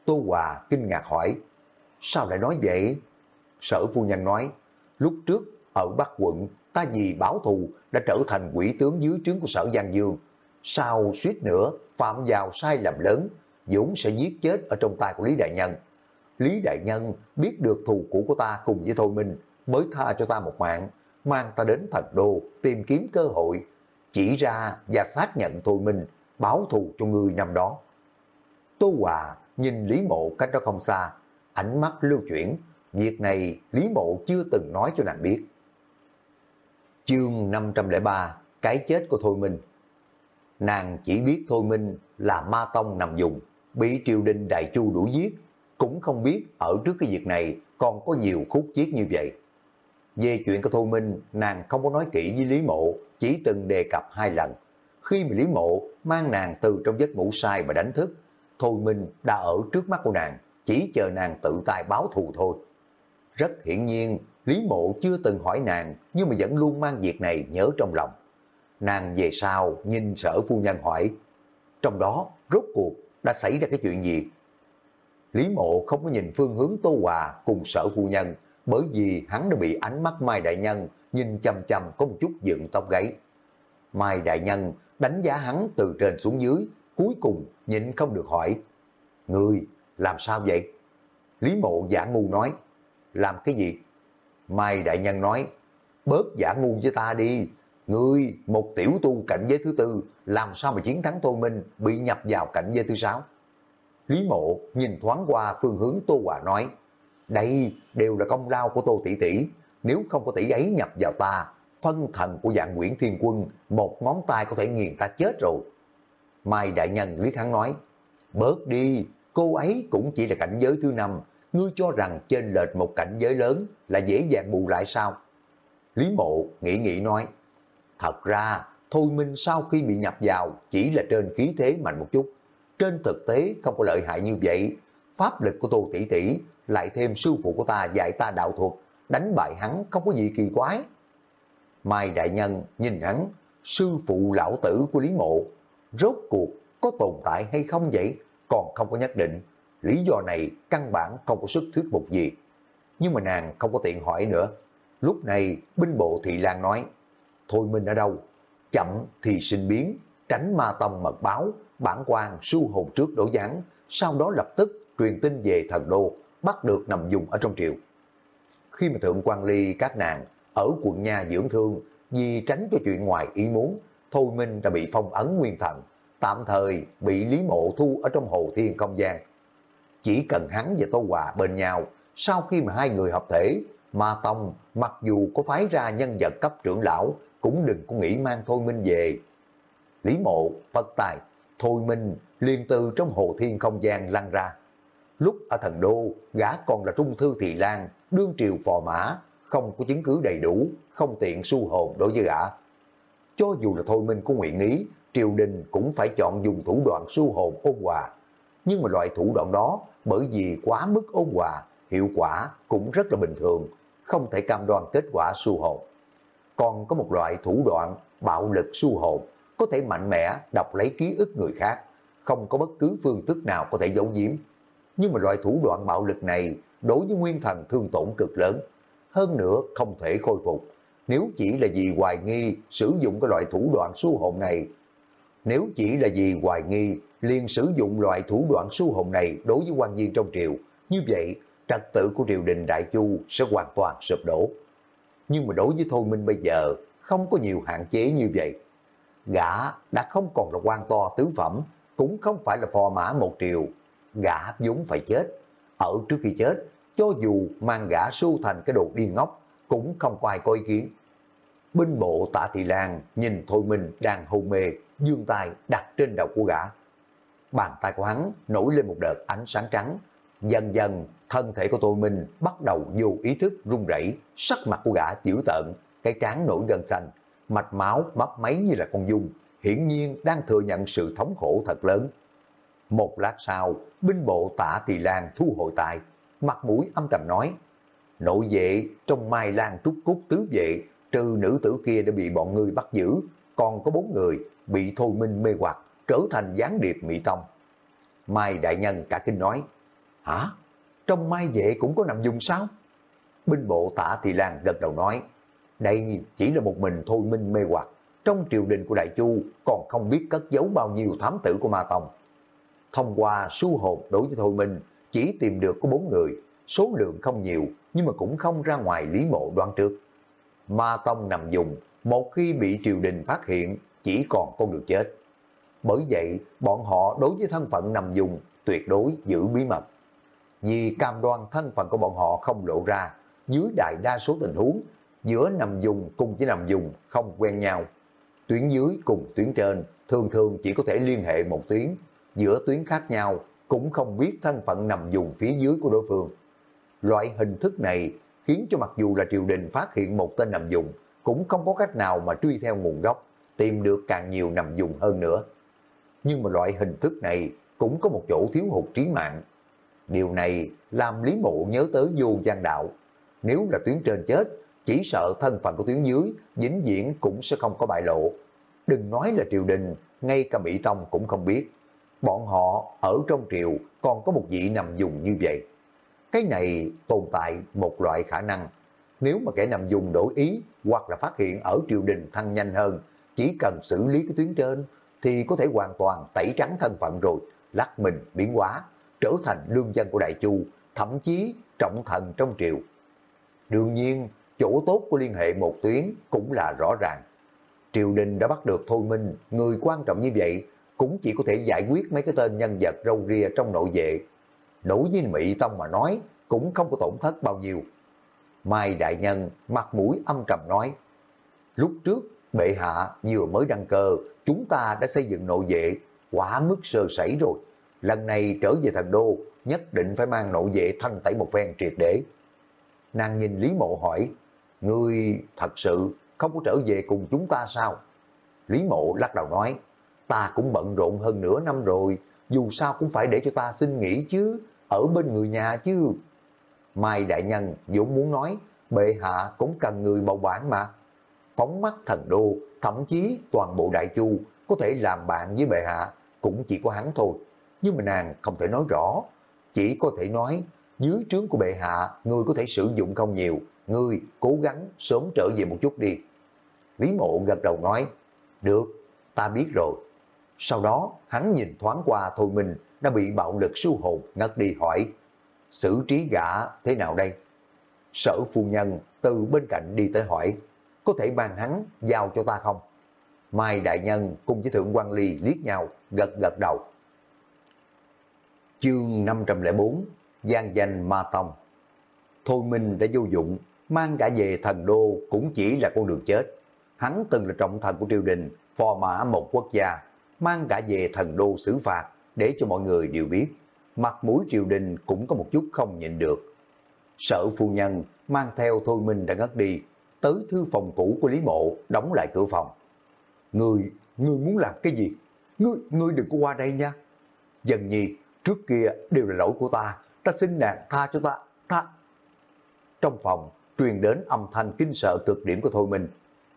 Tô Hòa kinh ngạc hỏi, sao lại nói vậy? Sở phu nhân nói, lúc trước ở Bắc quận, ta vì báo thù đã trở thành quỷ tướng dưới trướng của sở Giang Dương. Sau suýt nữa, phạm vào sai lầm lớn, Dũng sẽ giết chết ở trong tay của Lý Đại Nhân. Lý Đại Nhân biết được thù cũ của ta cùng với Thôi Minh mới tha cho ta một mạng, mang ta đến thần đô tìm kiếm cơ hội, chỉ ra và xác nhận Thôi Minh báo thù cho người năm đó. Tô Hòa nhìn Lý Mộ cách đó không xa, ánh mắt lưu chuyển, việc này Lý Mộ chưa từng nói cho nàng biết. Chương 503 Cái chết của Thôi Minh Nàng chỉ biết Thôi Minh là ma tông nằm dùng, bị triều đình Đại Chu đuổi giết, cũng không biết ở trước cái việc này còn có nhiều khúc chiết như vậy. Về chuyện của Thôi Minh, nàng không có nói kỹ với Lý Mộ, chỉ từng đề cập hai lần. Khi mà Lý Mộ mang nàng từ trong giấc ngủ sai mà đánh thức, Thôi Minh đã ở trước mắt của nàng, chỉ chờ nàng tự tay báo thù thôi. Rất hiển nhiên, Lý Mộ chưa từng hỏi nàng, nhưng mà vẫn luôn mang việc này nhớ trong lòng. Nàng về sau nhìn sở phu nhân hỏi, trong đó rốt cuộc đã xảy ra cái chuyện gì? Lý Mộ không có nhìn phương hướng Tô Hòa cùng sở phu nhân, bởi vì hắn đã bị ánh mắt Mai Đại Nhân nhìn chầm chầm có một chút dựng tóc gáy. Mai Đại Nhân đánh giá hắn từ trên xuống dưới, cuối cùng nhịn không được hỏi. người làm sao vậy? Lý Mộ giả ngu nói, làm cái gì? Mai Đại Nhân nói, bớt giả ngu với ta đi, ngươi một tiểu tu cảnh giới thứ tư, làm sao mà chiến thắng Tô Minh bị nhập vào cảnh giới thứ sáu? Lý Mộ nhìn thoáng qua phương hướng Tô Hòa nói, đây đều là công lao của Tô Tỷ Tỷ, nếu không có tỷ ấy nhập vào ta, phân thần của dạng Nguyễn Thiên Quân, một ngón tay có thể nghiền ta chết rồi. Mai Đại Nhân liếc hắn nói, bớt đi, cô ấy cũng chỉ là cảnh giới thứ năm, ngươi cho rằng trên lệch một cảnh giới lớn là dễ dàng bù lại sao? Lý Mộ nghĩ nghĩ nói, thật ra Thôi Minh sau khi bị nhập vào chỉ là trên khí thế mạnh một chút, trên thực tế không có lợi hại như vậy, pháp lực của Tô Tỷ Tỷ lại thêm sư phụ của ta dạy ta đạo thuật, đánh bại hắn không có gì kỳ quái. Mai Đại Nhân nhìn hắn, sư phụ lão tử của Lý Mộ, rốt cuộc có tồn tại hay không vậy, còn không có nhất định. Lý do này căn bản không có sức thuyết phục gì. Nhưng mà nàng không có tiện hỏi nữa. Lúc này binh bộ Thị Lan nói, Thôi Minh ở đâu? Chậm thì sinh biến, tránh ma tông mật báo, bản quan su hồn trước đổ gián, sau đó lập tức truyền tin về thần đô, bắt được nằm dùng ở trong triều. Khi mà Thượng quan Ly các nàng ở quận nhà dưỡng thương, vì tránh cho chuyện ngoài ý muốn, Thôi Minh đã bị phong ấn nguyên thần, tạm thời bị Lý Mộ thu ở trong hồ thiên không gian. Chỉ cần hắn và Tô Hòa bên nhau, sau khi mà hai người hợp thể, Ma Tông mặc dù có phái ra nhân vật cấp trưởng lão, cũng đừng có nghĩ mang Thôi Minh về. Lý Mộ, Phật Tài, Thôi Minh liền từ trong hồ thiên không gian lăn ra. Lúc ở thần đô, gã còn là trung thư thị lan, đương triều phò mã, không có chứng cứ đầy đủ, không tiện su hồn đối với gã. Cho dù là Thôi Minh có nguyện ý, triều đình cũng phải chọn dùng thủ đoạn su hồn ôn hòa. Nhưng mà loại thủ đoạn đó, bởi vì quá mức ôn hòa, hiệu quả cũng rất là bình thường, không thể cam đoan kết quả su hồn. Còn có một loại thủ đoạn bạo lực su hồn, có thể mạnh mẽ đọc lấy ký ức người khác, không có bất cứ phương thức nào có thể giấu giếm. Nhưng mà loại thủ đoạn bạo lực này đối với nguyên thần thương tổn cực lớn, hơn nữa không thể khôi phục. Nếu chỉ là vì hoài nghi sử dụng cái loại thủ đoạn su hồn này, nếu chỉ là vì hoài nghi liền sử dụng loại thủ đoạn su hồn này đối với quan viên trong triều, như vậy trật tự của triều đình Đại Chu sẽ hoàn toàn sụp đổ. Nhưng mà đối với Thôi Minh bây giờ không có nhiều hạn chế như vậy. Gã đã không còn là quan to tứ phẩm, cũng không phải là phò mã một triều. Gã vốn phải chết. Ở trước khi chết, cho dù mang gã sưu thành cái đồ điên ngốc, cũng không có ai có ý kiến. Binh bộ tạ thị lan nhìn Thôi Minh đang hôn mê, dương tay đặt trên đầu của gã. Bàn tay của hắn nổi lên một đợt ánh sáng trắng. Dần dần, thân thể của Tô Minh bắt đầu vô ý thức run rẩy, sắc mặt của gã dữ tợn, cái trán nổi gân xanh, mạch máu mấp máy như là con dung, hiển nhiên đang thừa nhận sự thống khổ thật lớn. Một lát sau, binh bộ tả Tỳ Lan thu hồi tài, mặt mũi âm trầm nói, nội vệ trong mai lan trúc cúc tứ vệ, trừ nữ tử kia đã bị bọn ngươi bắt giữ, còn có bốn người bị thôi minh mê hoặc, trở thành gián điệp Mỹ Tông. Mai Đại Nhân cả kinh nói, hả? Trong mai vệ cũng có nằm dùng sao? Binh bộ tả thị Lan gật đầu nói, đây chỉ là một mình thôi minh mê hoặc, trong triều đình của Đại Chu còn không biết cất giấu bao nhiêu thám tử của Ma Tông. Thông qua su hồn đối với Thôi Minh, chỉ tìm được có bốn người, số lượng không nhiều nhưng mà cũng không ra ngoài lý mộ đoan trước. Ma Tông nằm dùng, một khi bị triều đình phát hiện, chỉ còn con đường chết. Bởi vậy, bọn họ đối với thân phận nằm dùng tuyệt đối giữ bí mật. Vì cam đoan thân phận của bọn họ không lộ ra, dưới đại đa số tình huống, giữa nằm dùng cùng với nằm dùng không quen nhau. Tuyến dưới cùng tuyến trên thường thường chỉ có thể liên hệ một tuyến, giữa tuyến khác nhau cũng không biết thân phận nằm dùng phía dưới của đối phương. Loại hình thức này khiến cho mặc dù là triều đình phát hiện một tên nằm dùng, cũng không có cách nào mà truy theo nguồn gốc, tìm được càng nhiều nằm dùng hơn nữa. Nhưng mà loại hình thức này cũng có một chỗ thiếu hụt trí mạng. Điều này làm Lý Mộ nhớ tới vô gian đạo. Nếu là tuyến trên chết, chỉ sợ thân phận của tuyến dưới dính diễn cũng sẽ không có bại lộ. Đừng nói là triều đình, ngay cả Mỹ Tông cũng không biết. Bọn họ ở trong triều còn có một vị nằm dùng như vậy. Cái này tồn tại một loại khả năng. Nếu mà kẻ nằm dùng đổi ý hoặc là phát hiện ở triều đình thăng nhanh hơn, chỉ cần xử lý cái tuyến trên thì có thể hoàn toàn tẩy trắng thân phận rồi, lắc mình biến hóa, trở thành lương dân của Đại Chu, thậm chí trọng thần trong triều. Đương nhiên, chỗ tốt của liên hệ một tuyến cũng là rõ ràng. Triều đình đã bắt được Thôi Minh, người quan trọng như vậy, cũng chỉ có thể giải quyết mấy cái tên nhân vật râu ria trong nội vệ. Đối với Mỹ Tông mà nói, cũng không có tổn thất bao nhiêu. Mai Đại Nhân mặt mũi âm trầm nói, lúc trước bệ hạ vừa mới đăng cơ, chúng ta đã xây dựng nội vệ, quá mức sơ sẩy rồi. Lần này trở về thần đô, nhất định phải mang nội vệ thanh tẩy một phen triệt để. Nàng nhìn Lý Mộ hỏi, Ngươi thật sự không có trở về cùng chúng ta sao? Lý Mộ lắc đầu nói, ta cũng bận rộn hơn nửa năm rồi, dù sao cũng phải để cho ta xin nghỉ chứ, ở bên người nhà chứ. Mai Đại Nhân vốn muốn nói, bệ hạ cũng cần người bầu bản mà. Phóng mắt thần đô, thậm chí toàn bộ Đại Chu có thể làm bạn với bệ hạ, cũng chỉ có hắn thôi. Nhưng mà nàng không thể nói rõ, chỉ có thể nói, dưới trướng của bệ hạ, người có thể sử dụng không nhiều, ngươi cố gắng sớm trở về một chút đi. Lý mộ gật đầu nói, được, ta biết rồi. Sau đó, hắn nhìn thoáng qua Thôi Minh đã bị bạo lực siêu hồn ngất đi hỏi, xử trí gã thế nào đây? Sở phu nhân từ bên cạnh đi tới hỏi, có thể ban hắn giao cho ta không? Mai Đại Nhân cùng với Thượng quan Ly liếc nhau, gật gật đầu. Chương 504 Giang danh Ma Tông Thôi Minh đã vô dụng, mang cả về thần đô cũng chỉ là con đường chết. Hắn từng là trọng thần của triều đình, phò mã một quốc gia, mang cả về thần đô xử phạt để cho mọi người đều biết. Mặt mũi triều đình cũng có một chút không nhịn được. sợ phu nhân mang theo Thôi Minh đã ngất đi, tới thư phòng cũ của Lý Mộ, đóng lại cửa phòng. Người, người muốn làm cái gì? Ngươi, ngươi đừng có qua đây nha. Dần nhi, trước kia đều là lỗi của ta, ta xin nàng tha cho ta, ta. Trong phòng, truyền đến âm thanh kinh sợ cực điểm của Thôi Minh.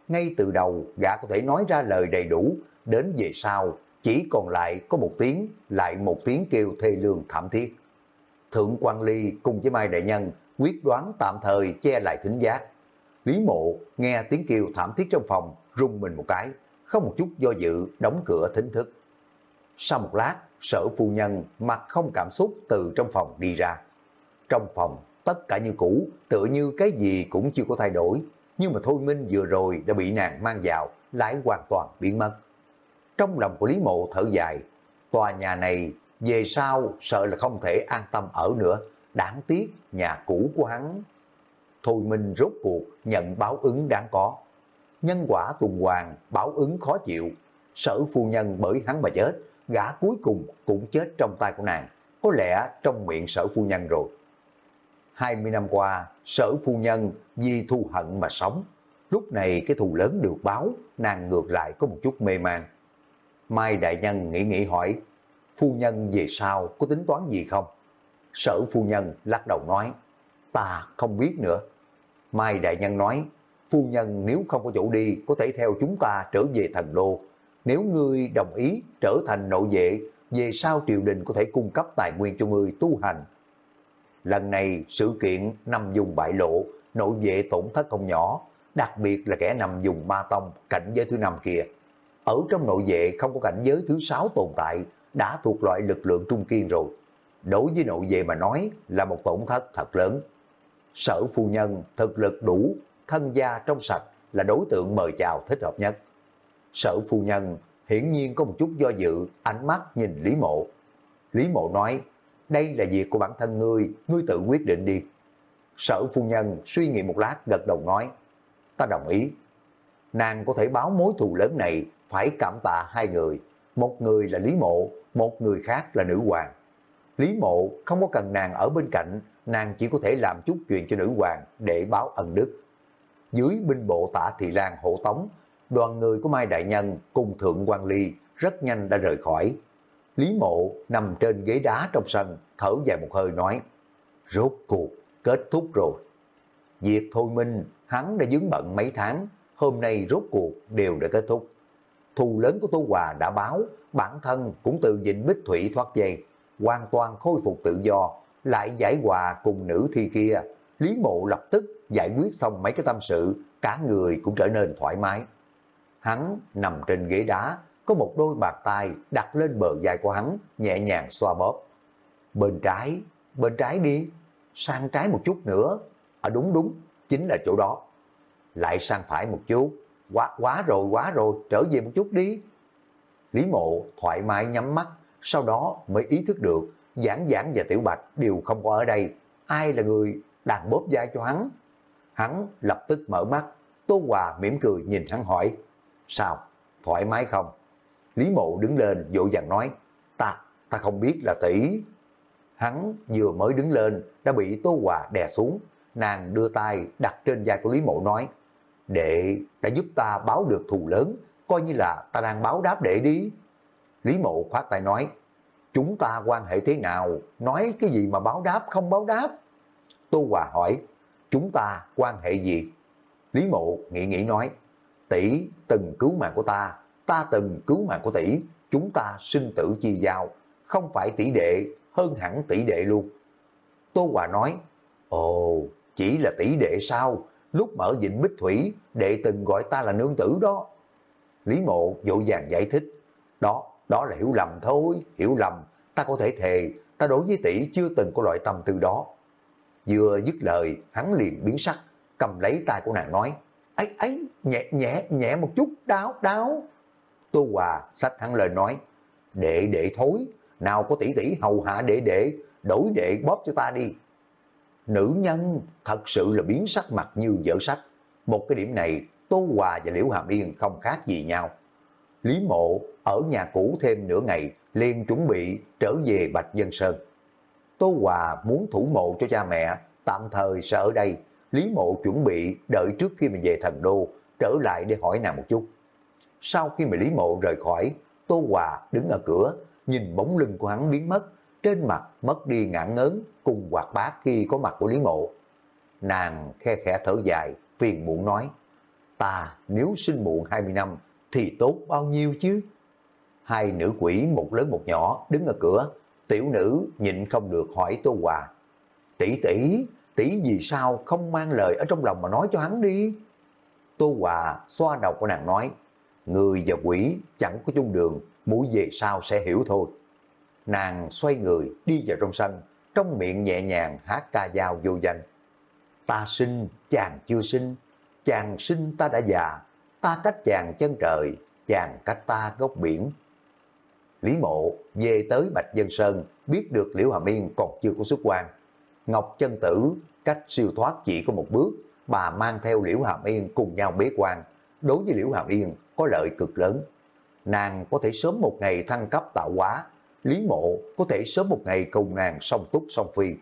Ngay từ đầu, gã có thể nói ra lời đầy đủ, đến về sau, chỉ còn lại có một tiếng, lại một tiếng kêu thê lương thảm thiết. Thượng quan Ly cùng với Mai Đại Nhân quyết đoán tạm thời che lại thính giác. Lý mộ nghe tiếng kêu thảm thiết trong phòng, rung mình một cái, không một chút do dự, đóng cửa thính thức. Sau một lát, sở phu nhân mặt không cảm xúc từ trong phòng đi ra. Trong phòng, tất cả như cũ, tựa như cái gì cũng chưa có thay đổi, nhưng mà Thôi Minh vừa rồi đã bị nàng mang vào, lại hoàn toàn biến mất. Trong lòng của Lý Mộ thở dài, tòa nhà này về sau sợ là không thể an tâm ở nữa, đáng tiếc nhà cũ của hắn. Thôi Minh rốt cuộc nhận báo ứng đáng có. Nhân quả tuần hoàn, báo ứng khó chịu. Sở phu nhân bởi hắn mà chết, gã cuối cùng cũng chết trong tay của nàng, có lẽ trong miệng sở phu nhân rồi. 20 năm qua, sở phu nhân vì thù hận mà sống. Lúc này cái thù lớn được báo, nàng ngược lại có một chút mê man. Mai Đại Nhân nghĩ nghĩ hỏi, phu nhân về sau có tính toán gì không? Sở phu nhân lắc đầu nói, ta không biết nữa. Mai Đại Nhân nói, phu nhân nếu không có chỗ đi có thể theo chúng ta trở về thần đô. Nếu ngươi đồng ý trở thành nội vệ, về sau triều đình có thể cung cấp tài nguyên cho ngươi tu hành. Lần này sự kiện nằm dùng bại lộ, nội vệ tổn thất không nhỏ, đặc biệt là kẻ nằm dùng ma tông cảnh giới thứ năm kia. Ở trong nội vệ không có cảnh giới thứ sáu tồn tại, đã thuộc loại lực lượng trung kiên rồi. Đối với nội vệ mà nói là một tổn thất thật lớn. Sở phu nhân thực lực đủ, thân gia trong sạch là đối tượng mời chào thích hợp nhất. Sở phu nhân hiển nhiên có một chút do dự, ánh mắt nhìn Lý Mộ. Lý Mộ nói, đây là việc của bản thân ngươi, ngươi tự quyết định đi. Sở phu nhân suy nghĩ một lát gật đầu nói, ta đồng ý. Nàng có thể báo mối thù lớn này phải cảm tạ hai người, một người là Lý Mộ, một người khác là nữ hoàng. Lý Mộ không có cần nàng ở bên cạnh, nàng chỉ có thể làm chút chuyện cho nữ hoàng để báo ân đức. Dưới binh bộ tả Thị Lan hộ tống, đoàn người của Mai Đại Nhân cùng Thượng quan Ly rất nhanh đã rời khỏi. Lý Mộ nằm trên ghế đá trong sân, thở dài một hơi nói, rốt cuộc, kết thúc rồi. Việc thôi minh, hắn đã dướng bận mấy tháng, hôm nay rốt cuộc đều đã kết thúc. Thù lớn của Tô Hòa đã báo, bản thân cũng từ dịnh bích thủy thoát dây, hoàn toàn khôi phục tự do, lại giải hòa cùng nữ thi kia. Lý Mộ lập tức giải quyết xong mấy cái tâm sự, cả người cũng trở nên thoải mái. Hắn nằm trên ghế đá, có một đôi bàn tay đặt lên bờ vai của hắn, nhẹ nhàng xoa bóp. Bên trái, bên trái đi, sang trái một chút nữa. À đúng đúng, chính là chỗ đó. Lại sang phải một chút, quá quá rồi, quá rồi, trở về một chút đi. Lý mộ thoải mái nhắm mắt, sau đó mới ý thức được Giảng Giảng và Tiểu Bạch đều không có ở đây. Ai là người đang bóp vai cho hắn? Hắn lập tức mở mắt, Tô Hòa mỉm cười nhìn hắn hỏi, sao, thoải mái không? Lý Mộ đứng lên dỗ dàng nói, ta, ta không biết là tỷ. Hắn vừa mới đứng lên đã bị Tô Hòa đè xuống, nàng đưa tay đặt trên vai của Lý Mộ nói, đệ đã giúp ta báo được thù lớn, coi như là ta đang báo đáp đệ đi. Lý Mộ khoát tay nói, chúng ta quan hệ thế nào, nói cái gì mà báo đáp không báo đáp. Tô Hòa hỏi, chúng ta quan hệ gì? Lý Mộ nghĩ nghĩ nói, tỷ từng cứu mạng của ta, ta từng cứu mạng của tỷ, chúng ta sinh tử chi giao, không phải tỷ đệ, hơn hẳn tỷ đệ luôn. Tô Hòa nói, ồ, chỉ là tỷ đệ sao, lúc mở dịnh bích thủy, đệ từng gọi ta là nương tử đó. Lý Mộ vội vàng giải thích, đó, đó là hiểu lầm thôi, hiểu lầm, ta có thể thề, ta đối với tỷ chưa từng có loại tâm tư đó. Vừa dứt lời, hắn liền biến sắc, cầm lấy tay của nàng nói, ấy ấy, nhẹ nhẹ, nhẹ một chút, đau, đau. Tô Hòa sách hắn lời nói, đệ đệ thối, nào có tỷ tỷ hầu hạ đệ đệ, đổi đệ bóp cho ta đi. Nữ nhân thật sự là biến sắc mặt như dở sách. Một cái điểm này, Tô Hòa và Liễu Hàm Yên không khác gì nhau. Lý Mộ ở nhà cũ thêm nửa ngày, liền chuẩn bị trở về Bạch Dân Sơn. Tô Hòa muốn thủ mộ cho cha mẹ, tạm thời sẽ ở đây, Lý Mộ chuẩn bị đợi trước khi mà về thần đô, trở lại để hỏi nàng một chút. Sau khi mà Lý Mộ rời khỏi, Tô Hòa đứng ở cửa, nhìn bóng lưng của hắn biến mất, trên mặt mất đi ngã ngớn cùng hoạt bát khi có mặt của Lý Mộ. Nàng khe khẽ thở dài, phiền muộn nói, ta nếu sinh muộn 20 năm thì tốt bao nhiêu chứ? Hai nữ quỷ một lớn một nhỏ đứng ở cửa, tiểu nữ nhịn không được hỏi Tô Hòa. Tỷ tỷ, tỷ vì sao không mang lời ở trong lòng mà nói cho hắn đi? Tô Hòa xoa đầu của nàng nói, người và quỷ chẳng có chung đường, mũi về sau sẽ hiểu thôi. Nàng xoay người đi vào trong sân, trong miệng nhẹ nhàng hát ca dao vô danh. Ta sinh, chàng chưa sinh, chàng sinh ta đã già, ta cách chàng chân trời, chàng cách ta gốc biển. Lý mộ về tới Bạch Dân Sơn, biết được Liễu Hàm Yên còn chưa có xuất quan. Ngọc chân tử cách siêu thoát chỉ có một bước, bà mang theo Liễu Hàm Yên cùng nhau bế quan. Đối với Liễu Hàm Yên có lợi cực lớn. Nàng có thể sớm một ngày thăng cấp tạo hóa, Lý Mộ có thể sớm một ngày cùng nàng song túc song phi.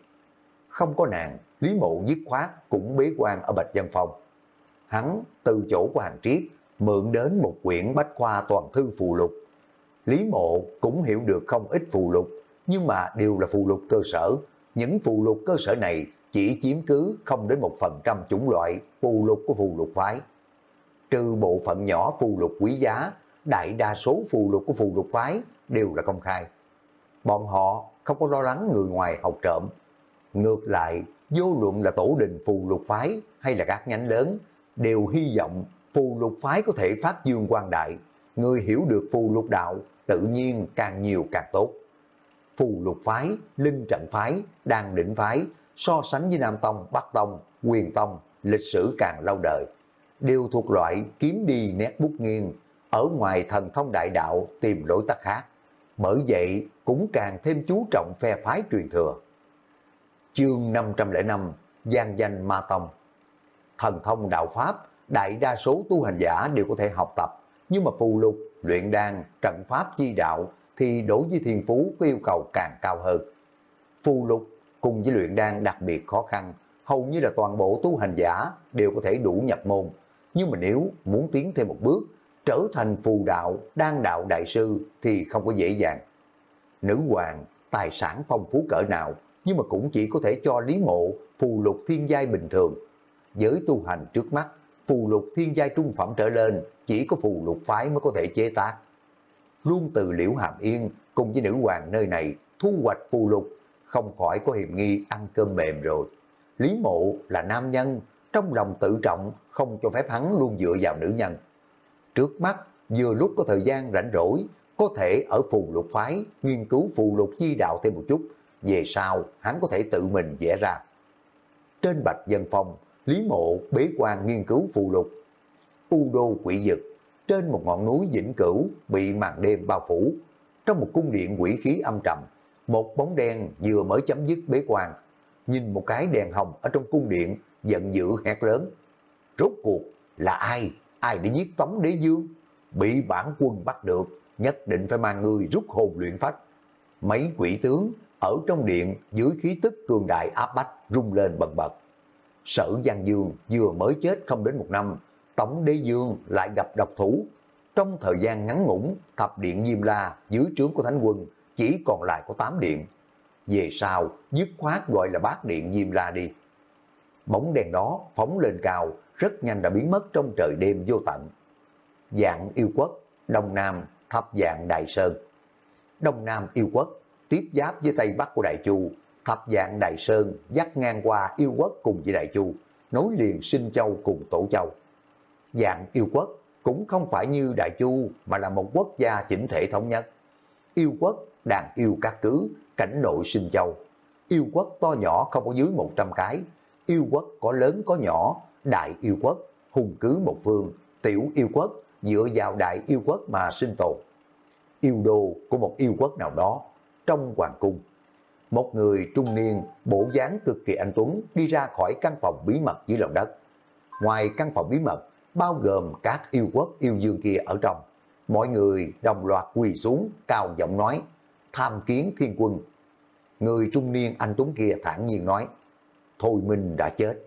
Không có nàng, Lý Mộ dứt khoát cũng bế quan ở Bạch Dân Phong. Hắn từ chỗ của hàng triết mượn đến một quyển bách khoa toàn thư phù lục. Lý Mộ cũng hiểu được không ít phù lục, nhưng mà đều là phù lục cơ sở. Những phù lục cơ sở này chỉ chiếm cứ không đến một phần trăm chủng loại phù lục của phù lục phái. Trừ bộ phận nhỏ phù lục quý giá, đại đa số phù lục của phù lục phái đều là công khai. Bọn họ không có lo lắng người ngoài học trộm. Ngược lại, vô luận là tổ đình phù lục phái hay là các nhánh lớn, đều hy vọng phù lục phái có thể phát dương quang đại. Người hiểu được phù lục đạo tự nhiên càng nhiều càng tốt. Phù lục phái, linh trận phái, đàn đỉnh phái so sánh với Nam Tông, Bắc Tông, Quyền Tông, lịch sử càng lâu đời. Đều thuộc loại kiếm đi nét bút nghiêng, ở ngoài thần thông đại đạo tìm lối tắt khác. Bởi vậy cũng càng thêm chú trọng phe phái truyền thừa. Chương 505 Giang danh Ma Tông Thần thông đạo Pháp, đại đa số tu hành giả đều có thể học tập, nhưng mà phù lục, luyện đan, trận pháp chi đạo thì đối với thiên phú có yêu cầu càng cao hơn. Phù lục cùng với luyện đan đặc biệt khó khăn, hầu như là toàn bộ tu hành giả đều có thể đủ nhập môn. Nhưng mà nếu muốn tiến thêm một bước, trở thành phù đạo, đan đạo đại sư thì không có dễ dàng. Nữ hoàng, tài sản phong phú cỡ nào, nhưng mà cũng chỉ có thể cho Lý Mộ phù lục thiên giai bình thường. Với tu hành trước mắt, phù lục thiên giai trung phẩm trở lên, chỉ có phù lục phái mới có thể chế tác. Luôn từ liễu hàm yên cùng với nữ hoàng nơi này thu hoạch phù lục, không khỏi có hiểm nghi ăn cơm mềm rồi. Lý mộ là nam nhân, trong lòng tự trọng không cho phép hắn luôn dựa vào nữ nhân. Trước mắt, vừa lúc có thời gian rảnh rỗi, có thể ở phù lục phái nghiên cứu phù lục chi đạo thêm một chút, về sau hắn có thể tự mình vẽ ra. Trên bạch dân phòng Lý Mộ bế quan nghiên cứu phù lục. U đô quỷ dực, trên một ngọn núi vĩnh cửu bị màn đêm bao phủ. Trong một cung điện quỷ khí âm trầm, một bóng đen vừa mới chấm dứt bế quan. Nhìn một cái đèn hồng ở trong cung điện, giận dữ hét lớn. Rốt cuộc là ai? Ai để giết Tống Đế Dương? Bị bản quân bắt được, nhất định phải mang người rút hồn luyện phách. Mấy quỷ tướng ở trong điện dưới khí tức cường đại áp bách rung lên bần bật. Sở Giang Dương vừa mới chết không đến một năm, tổng Đế Dương lại gặp độc thủ. Trong thời gian ngắn ngủn, thập điện Diêm La dưới trướng của Thánh Quân chỉ còn lại có 8 điện. Về sau, dứt khoát gọi là bát điện Diêm La đi. Bóng đèn đó phóng lên cao, rất nhanh đã biến mất trong trời đêm vô tận. Dạng yêu quốc, Đông Nam, thập dạng Đại Sơn. Đông Nam yêu quốc, tiếp giáp với Tây Bắc của Đại Chu, thập dạng Đại Sơn dắt ngang qua yêu quốc cùng với Đại Chu, nối liền Sinh Châu cùng Tổ Châu. Dạng yêu quốc cũng không phải như Đại Chu mà là một quốc gia chỉnh thể thống nhất. Yêu quốc đàn yêu các cứ, cảnh nội Sinh Châu. Yêu quốc to nhỏ không có dưới 100 cái, yêu quốc có lớn có nhỏ, đại yêu quốc, hùng cứ một phương, tiểu yêu quốc, dựa vào đại yêu quốc mà sinh tồn. Yêu đô của một yêu quốc nào đó, trong hoàng cung. Một người trung niên, bộ dáng cực kỳ anh Tuấn đi ra khỏi căn phòng bí mật dưới lòng đất. Ngoài căn phòng bí mật, bao gồm các yêu quốc yêu dương kia ở trong. Mọi người đồng loạt quỳ xuống, cao giọng nói, tham kiến thiên quân. Người trung niên anh Tuấn kia thản nhiên nói, Thôi Minh đã chết.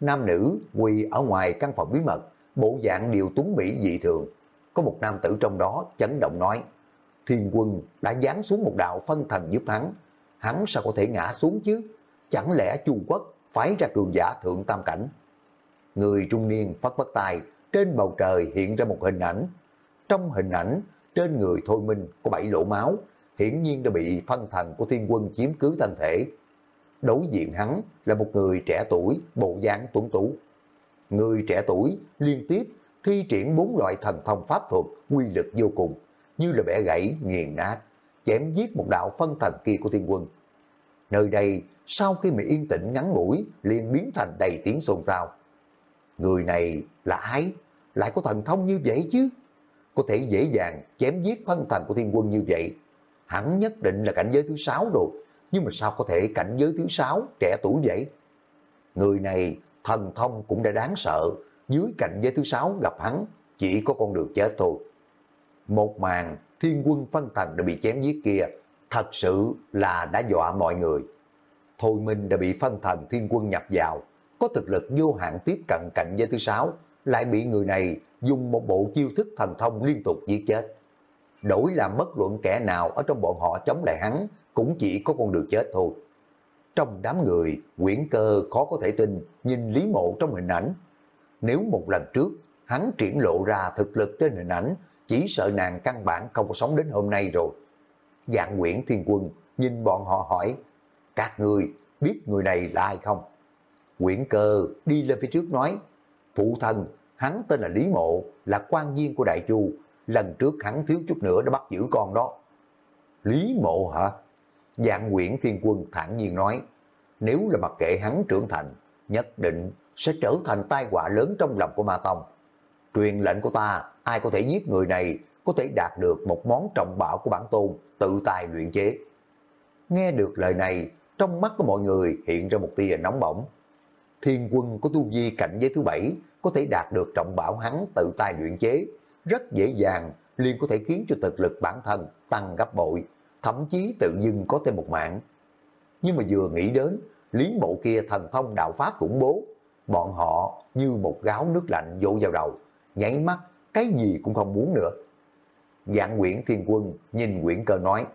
nam nữ quỳ ở ngoài căn phòng bí mật, bộ dạng điều tuấn mỹ dị thường. Có một nam tử trong đó chấn động nói, thiên quân đã giáng xuống một đạo phân thần giúp hắn, hắn sao có thể ngã xuống chứ? Chẳng lẽ Trung Quốc phái ra cường giả thượng tam cảnh? Người trung niên phất phất tay, trên bầu trời hiện ra một hình ảnh. Trong hình ảnh, trên người Thôi Minh có bảy lỗ máu, hiển nhiên đã bị phân thần của thiên quân chiếm cứ thân thể. Đối diện hắn là một người trẻ tuổi, bộ dáng tuấn tú. Người trẻ tuổi liên tiếp thi triển bốn loại thần thông pháp thuật quy lực vô cùng, như là bẻ gãy, nghiền nát, chém giết một đạo phân thần kia của thiên quân. Nơi đây, sau khi mà yên tĩnh ngắn ngủi, liền biến thành đầy tiếng xôn xao. Người này là ai? Lại có thần thông như vậy chứ? Có thể dễ dàng chém giết phân thần của thiên quân như vậy. Hẳn nhất định là cảnh giới thứ sáu rồi. Nhưng mà sao có thể cảnh giới thứ sáu trẻ tuổi vậy? Người này thần thông cũng đã đáng sợ. Dưới cảnh giới thứ sáu gặp hắn chỉ có con đường chết thôi. Một màn thiên quân phân thần đã bị chém giết kia thật sự là đã dọa mọi người. Thôi Minh đã bị phân thần thiên quân nhập vào, có thực lực vô hạn tiếp cận cạnh giới thứ sáu, lại bị người này dùng một bộ chiêu thức thần thông liên tục giết chết. Đổi làm bất luận kẻ nào ở trong bọn họ chống lại hắn, cũng chỉ có con đường chết thôi. Trong đám người, quyển cơ khó có thể tin, nhìn Lý Mộ trong hình ảnh. Nếu một lần trước, hắn triển lộ ra thực lực trên hình ảnh, chỉ sợ nàng căn bản không có sống đến hôm nay rồi. Dạng Nguyễn Thiên Quân nhìn bọn họ hỏi, các người biết người này là ai không? Quyển cơ đi lên phía trước nói, phụ thân, hắn tên là Lý Mộ, là quan viên của Đại Chu, lần trước hắn thiếu chút nữa đã bắt giữ con đó. Lý Mộ hả? Dạng Nguyễn Thiên Quân thản nhiên nói, nếu là mặc kệ hắn trưởng thành, nhất định sẽ trở thành tai họa lớn trong lòng của Ma Tông. Truyền lệnh của ta, ai có thể giết người này, có thể đạt được một món trọng bảo của bản tôn, tự tài luyện chế. Nghe được lời này, trong mắt của mọi người hiện ra một tia nóng bỏng. Thiên quân có tu vi cảnh giới thứ bảy, có thể đạt được trọng bảo hắn tự tay luyện chế, rất dễ dàng liền có thể khiến cho thực lực bản thân tăng gấp bội, thậm chí tự dưng có thêm một mạng. Nhưng mà vừa nghĩ đến, Lý bộ kia thần thông đạo pháp khủng bố, bọn họ như một gáo nước lạnh vỗ vào đầu, nháy mắt, cái gì cũng không muốn nữa. Dạng Nguyễn Thiên Quân nhìn Nguyễn Cơ nói,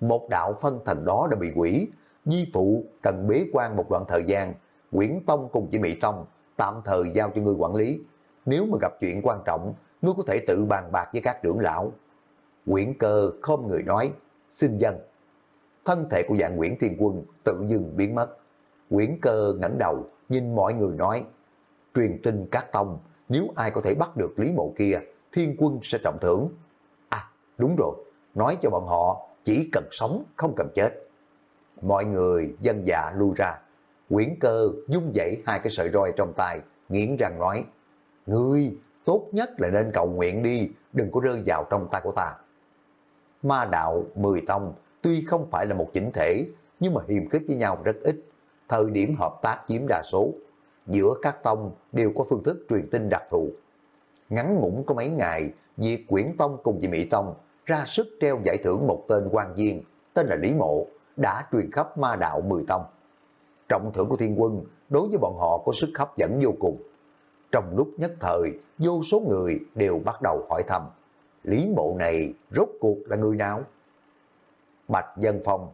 một đạo phân thần đó đã bị quỷ, Di Phụ cần bế quan một đoạn thời gian, Quyển Tông cùng chỉ Mỹ Tông tạm thời giao cho ngươi quản lý. Nếu mà gặp chuyện quan trọng, ngươi có thể tự bàn bạc với các trưởng lão. Quyển Cơ không người nói, xin dân. Thân thể của dạng Nguyễn Thiên Quân tự dưng biến mất. Quyển Cơ ngẩng đầu, nhìn mọi người nói, truyền tin các tông, nếu ai có thể bắt được Lý Mộ kia, Thiên Quân sẽ trọng thưởng. À, đúng rồi, nói cho bọn họ chỉ cần sống, không cần chết. Mọi người dân dạ lui ra. Quyển cơ dung dậy hai cái sợi roi trong tay, nghiến răng nói, Ngươi, tốt nhất là nên cầu nguyện đi, đừng có rơi vào trong tay của ta. Ma đạo mười tông tuy không phải là một chỉnh thể, nhưng mà hiềm khích với nhau rất ít. Thời điểm hợp tác chiếm đa số. Giữa các tông đều có phương thức truyền tin đặc thù. Ngắn ngủn có mấy ngày, việc Quyển Tông cùng với Mỹ Tông ra sức treo giải thưởng một tên quan viên tên là Lý Mộ đã truyền khắp ma đạo mười tông. Trọng thưởng của thiên quân đối với bọn họ có sức hấp dẫn vô cùng. Trong lúc nhất thời, vô số người đều bắt đầu hỏi thăm, Lý Mộ này rốt cuộc là người nào? Bạch Dân Phong,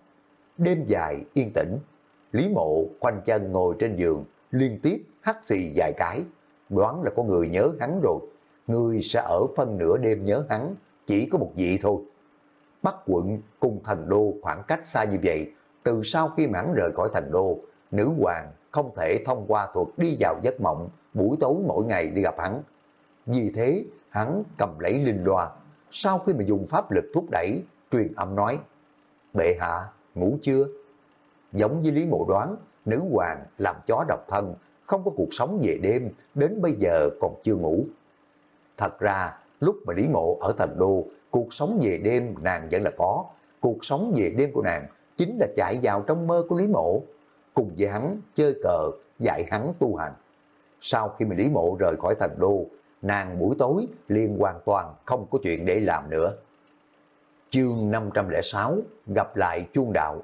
đêm dài yên tĩnh, Lý Mộ khoanh chân ngồi trên giường, liên tiếp hắt xì vài cái, đoán là có người nhớ hắn rồi, người sẽ ở phân nửa đêm nhớ hắn, chỉ có một vị thôi. Bắc quận cùng thành đô khoảng cách xa như vậy, từ sau khi mãn rời khỏi thành đô, nữ hoàng không thể thông qua thuật đi vào giấc mộng, buổi tối mỗi ngày đi gặp hắn. Vì thế, hắn cầm lấy linh loa, sau khi mà dùng pháp lực thúc đẩy, truyền âm nói, Bệ hạ, ngủ chưa? Giống với Lý Mộ đoán, nữ hoàng làm chó độc thân, không có cuộc sống về đêm, đến bây giờ còn chưa ngủ. Thật ra, lúc mà Lý Mộ ở thành đô, cuộc sống về đêm nàng vẫn là có. Cuộc sống về đêm của nàng chính là chạy vào trong mơ của Lý Mộ. Cùng với hắn chơi cờ, dạy hắn tu hành. Sau khi mà Lý Mộ rời khỏi thành đô, nàng buổi tối liền hoàn toàn không có chuyện để làm nữa. Chương 506 gặp lại chuông đạo.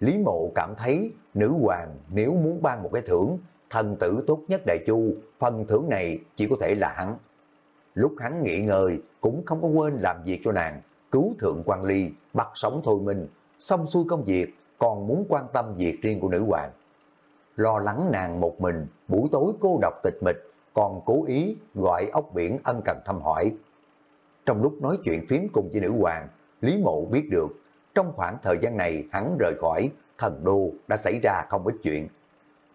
Lý Mộ cảm thấy nữ hoàng nếu muốn ban một cái thưởng, thần tử tốt nhất đại chu, phần thưởng này chỉ có thể là hắn. Lúc hắn nghỉ ngơi, cũng không có quên làm việc cho nàng, cứu thượng quan ly, bắt sống thôi minh, xong xuôi công việc, còn muốn quan tâm việc riêng của nữ hoàng. Lo lắng nàng một mình, buổi tối cô độc tịch mịch, còn cố ý gọi ốc biển ân cần thăm hỏi. Trong lúc nói chuyện phím cùng với nữ hoàng, Lý Mộ biết được, trong khoảng thời gian này hắn rời khỏi, thần đô đã xảy ra không ít chuyện.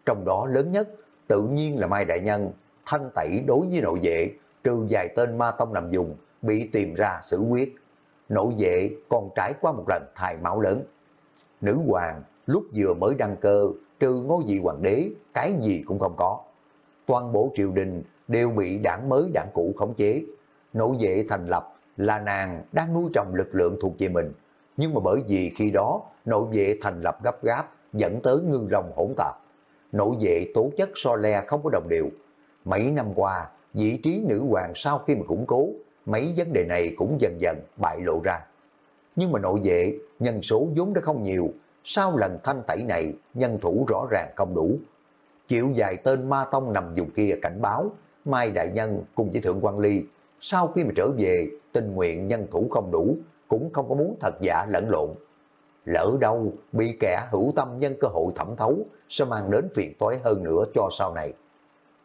Trong đó lớn nhất, tự nhiên là Mai Đại Nhân, thanh tẩy đối với nội vệ, trừ vài tên ma tông nằm dùng, bị tìm ra xử quyết. Nội vệ còn trải qua một lần thai máu lớn. Nữ hoàng lúc vừa mới đăng cơ, trừ ngôi vị hoàng đế, cái gì cũng không có. Toàn bộ triều đình đều bị đảng mới đảng cũ khống chế. Nội vệ thành lập là nàng đang nuôi trồng lực lượng thuộc về mình. Nhưng mà bởi vì khi đó nội vệ thành lập gấp gáp dẫn tới ngưng rồng hỗn tạp. Nội vệ tố chất so le không có đồng đều. Mấy năm qua, vị trí nữ hoàng sau khi mà củng cố, mấy vấn đề này cũng dần dần bại lộ ra. Nhưng mà nội vệ, nhân số vốn đã không nhiều, sau lần thanh tẩy này, nhân thủ rõ ràng không đủ. Chịu dài tên ma tông nằm dùng kia cảnh báo, Mai Đại Nhân cùng với Thượng quan Ly, sau khi mà trở về, tình nguyện nhân thủ không đủ, cũng không có muốn thật giả lẫn lộn. Lỡ đâu bị kẻ hữu tâm nhân cơ hội thẩm thấu sẽ mang đến phiền toái hơn nữa cho sau này.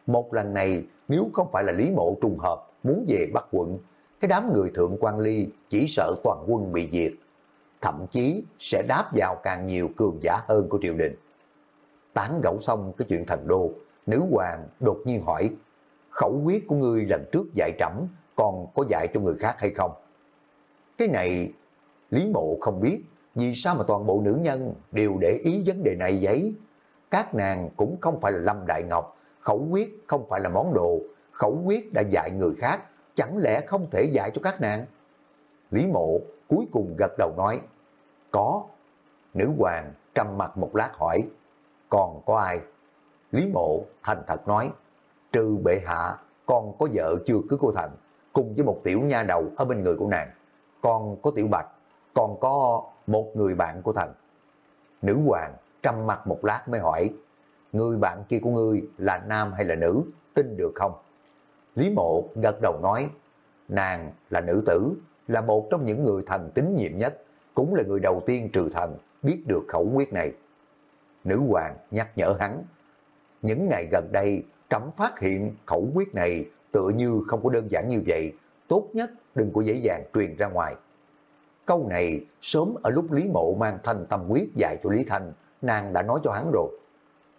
Một lần này nếu không phải là Lý Mộ trùng hợp muốn về Bắc quận, cái đám người thượng quan ly chỉ sợ toàn quân bị diệt. Thậm chí sẽ đáp vào càng nhiều cường giả hơn của triều đình. Tán gẫu xong cái chuyện thần đô, nữ hoàng đột nhiên hỏi, khẩu quyết của ngươi lần trước dạy trẫm còn có dạy cho người khác hay không? Cái này Lý Mộ không biết vì sao mà toàn bộ nữ nhân đều để ý vấn đề này giấy. Các nàng cũng không phải là Lâm Đại Ngọc, khẩu quyết không phải là món đồ, khẩu quyết đã dạy người khác, chẳng lẽ không thể dạy cho các nàng? Lý Mộ cuối cùng gật đầu nói, có. Nữ hoàng trầm mặt một lát hỏi, còn có ai? Lý Mộ thành thật nói, trừ bệ hạ, con có vợ chưa cưới cô thần, cùng với một tiểu nha đầu ở bên người của nàng, Con có tiểu bạch, còn có một người bạn của thần. Nữ hoàng trầm mặt một lát mới hỏi, người bạn kia của ngươi là nam hay là nữ, tin được không? Lý mộ gật đầu nói, nàng là nữ tử, là một trong những người thần tín nhiệm nhất, cũng là người đầu tiên trừ thần biết được khẩu quyết này. Nữ hoàng nhắc nhở hắn, những ngày gần đây trẫm phát hiện khẩu quyết này tựa như không có đơn giản như vậy, tốt nhất đừng có dễ dàng truyền ra ngoài. Câu này sớm ở lúc Lý Mộ mang thanh tâm quyết dạy cho Lý Thanh, nàng đã nói cho hắn rồi.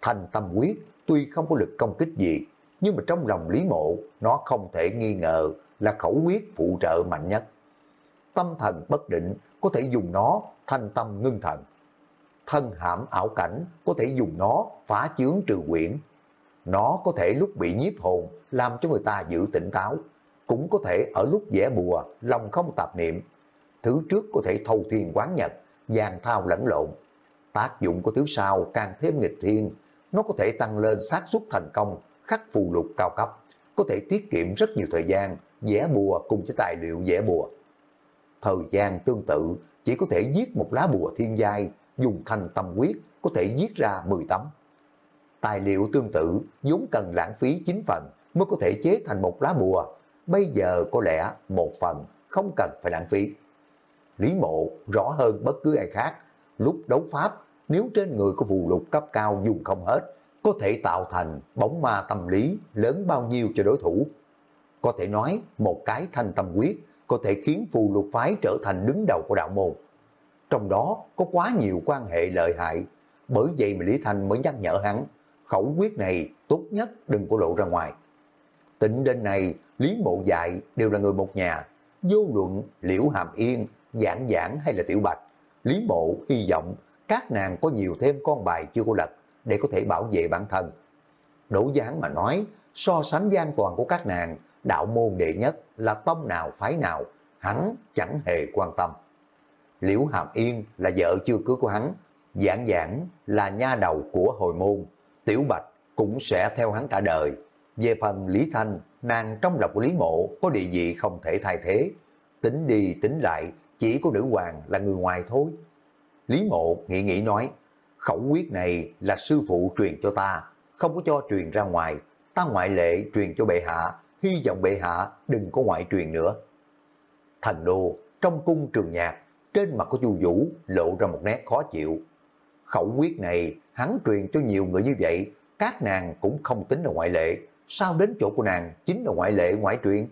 Thanh tâm quyết tuy không có lực công kích gì, nhưng mà trong lòng Lý Mộ nó không thể nghi ngờ là khẩu quyết phụ trợ mạnh nhất. Tâm thần bất định có thể dùng nó thanh tâm ngưng thần. Thân hãm ảo cảnh có thể dùng nó phá chướng trừ quyển. Nó có thể lúc bị nhiếp hồn làm cho người ta giữ tỉnh táo. Cũng có thể ở lúc vẽ bùa, lòng không tạp niệm. Thứ trước có thể thâu thiên quán nhật, giàn thao lẫn lộn. Tác dụng của thứ sau càng thêm nghịch thiên, nó có thể tăng lên xác suất thành công, khắc phù lục cao cấp, có thể tiết kiệm rất nhiều thời gian, vẽ bùa cùng với tài liệu vẽ bùa. Thời gian tương tự, chỉ có thể viết một lá bùa thiên giai, dùng thành tâm quyết, có thể viết ra 10 tấm. Tài liệu tương tự, vốn cần lãng phí 9 phần mới có thể chế thành một lá bùa, bây giờ có lẽ một phần không cần phải lãng phí. Lý mộ rõ hơn bất cứ ai khác, lúc đấu pháp, nếu trên người có phù lục cấp cao dùng không hết, có thể tạo thành bóng ma tâm lý lớn bao nhiêu cho đối thủ. Có thể nói một cái thanh tâm quyết có thể khiến phù lục phái trở thành đứng đầu của đạo môn. Trong đó có quá nhiều quan hệ lợi hại, bởi vậy mà Lý Thanh mới nhắc nhở hắn, khẩu quyết này tốt nhất đừng có lộ ra ngoài. Tịnh đền này, Lý Mộ dạy đều là người một nhà, vô luận Liễu Hàm Yên, Giảng Giảng hay là Tiểu Bạch. Lý Mộ hy vọng các nàng có nhiều thêm con bài chưa có lật để có thể bảo vệ bản thân. Đỗ Giáng mà nói, so sánh gian toàn của các nàng, đạo môn đệ nhất là tông nào phái nào, hắn chẳng hề quan tâm. Liễu Hàm Yên là vợ chưa cưới của hắn, Giảng Giảng là nha đầu của hồi môn, Tiểu Bạch cũng sẽ theo hắn cả đời. Về phần Lý Thanh, nàng trong lòng của Lý Mộ có địa vị không thể thay thế. Tính đi tính lại, chỉ có nữ hoàng là người ngoài thôi. Lý Mộ nghĩ nghĩ nói, khẩu quyết này là sư phụ truyền cho ta, không có cho truyền ra ngoài, ta ngoại lệ truyền cho bệ hạ, hy vọng bệ hạ đừng có ngoại truyền nữa. Thần đô, trong cung trường nhạc, trên mặt của Chu Vũ lộ ra một nét khó chịu. Khẩu quyết này hắn truyền cho nhiều người như vậy, các nàng cũng không tính là ngoại lệ, sao đến chỗ của nàng chính là ngoại lệ ngoại truyền?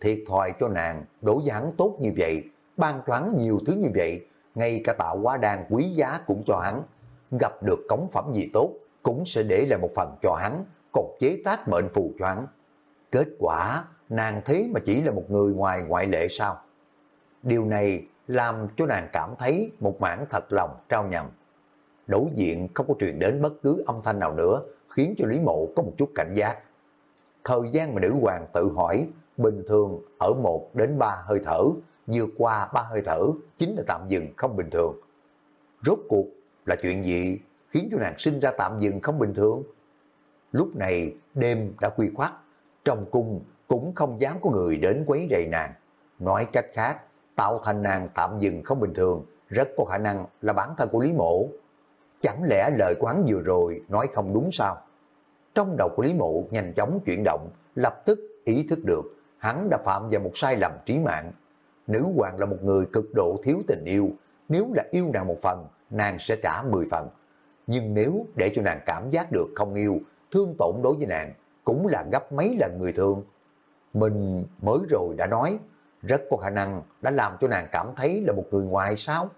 Thiệt thòi cho nàng, đổ với hắn tốt như vậy, ban cho nhiều thứ như vậy, ngay cả tạo hóa đan quý giá cũng cho hắn. Gặp được cống phẩm gì tốt, cũng sẽ để lại một phần cho hắn, cột chế tác mệnh phù cho hắn. Kết quả, nàng thế mà chỉ là một người ngoài ngoại lệ sao? Điều này làm cho nàng cảm thấy một mảng thật lòng trao nhầm. Đối diện không có truyền đến bất cứ âm thanh nào nữa, khiến cho Lý Mộ có một chút cảnh giác. Thời gian mà nữ hoàng tự hỏi, bình thường ở một đến ba hơi thở, vượt qua ba hơi thở chính là tạm dừng không bình thường. Rốt cuộc là chuyện gì khiến cho nàng sinh ra tạm dừng không bình thường? Lúc này đêm đã quy khoát, trong cung cũng không dám có người đến quấy rầy nàng. Nói cách khác, tạo thành nàng tạm dừng không bình thường, rất có khả năng là bản thân của Lý Mộ. Chẳng lẽ lời quán vừa rồi nói không đúng sao? Trong đầu của Lý Mộ nhanh chóng chuyển động, lập tức ý thức được hắn đã phạm vào một sai lầm trí mạng. Nữ hoàng là một người cực độ thiếu tình yêu, nếu là yêu nàng một phần, nàng sẽ trả 10 phần. Nhưng nếu để cho nàng cảm giác được không yêu, thương tổn đối với nàng, cũng là gấp mấy lần người thương. Mình mới rồi đã nói, rất có khả năng đã làm cho nàng cảm thấy là một người ngoài sao?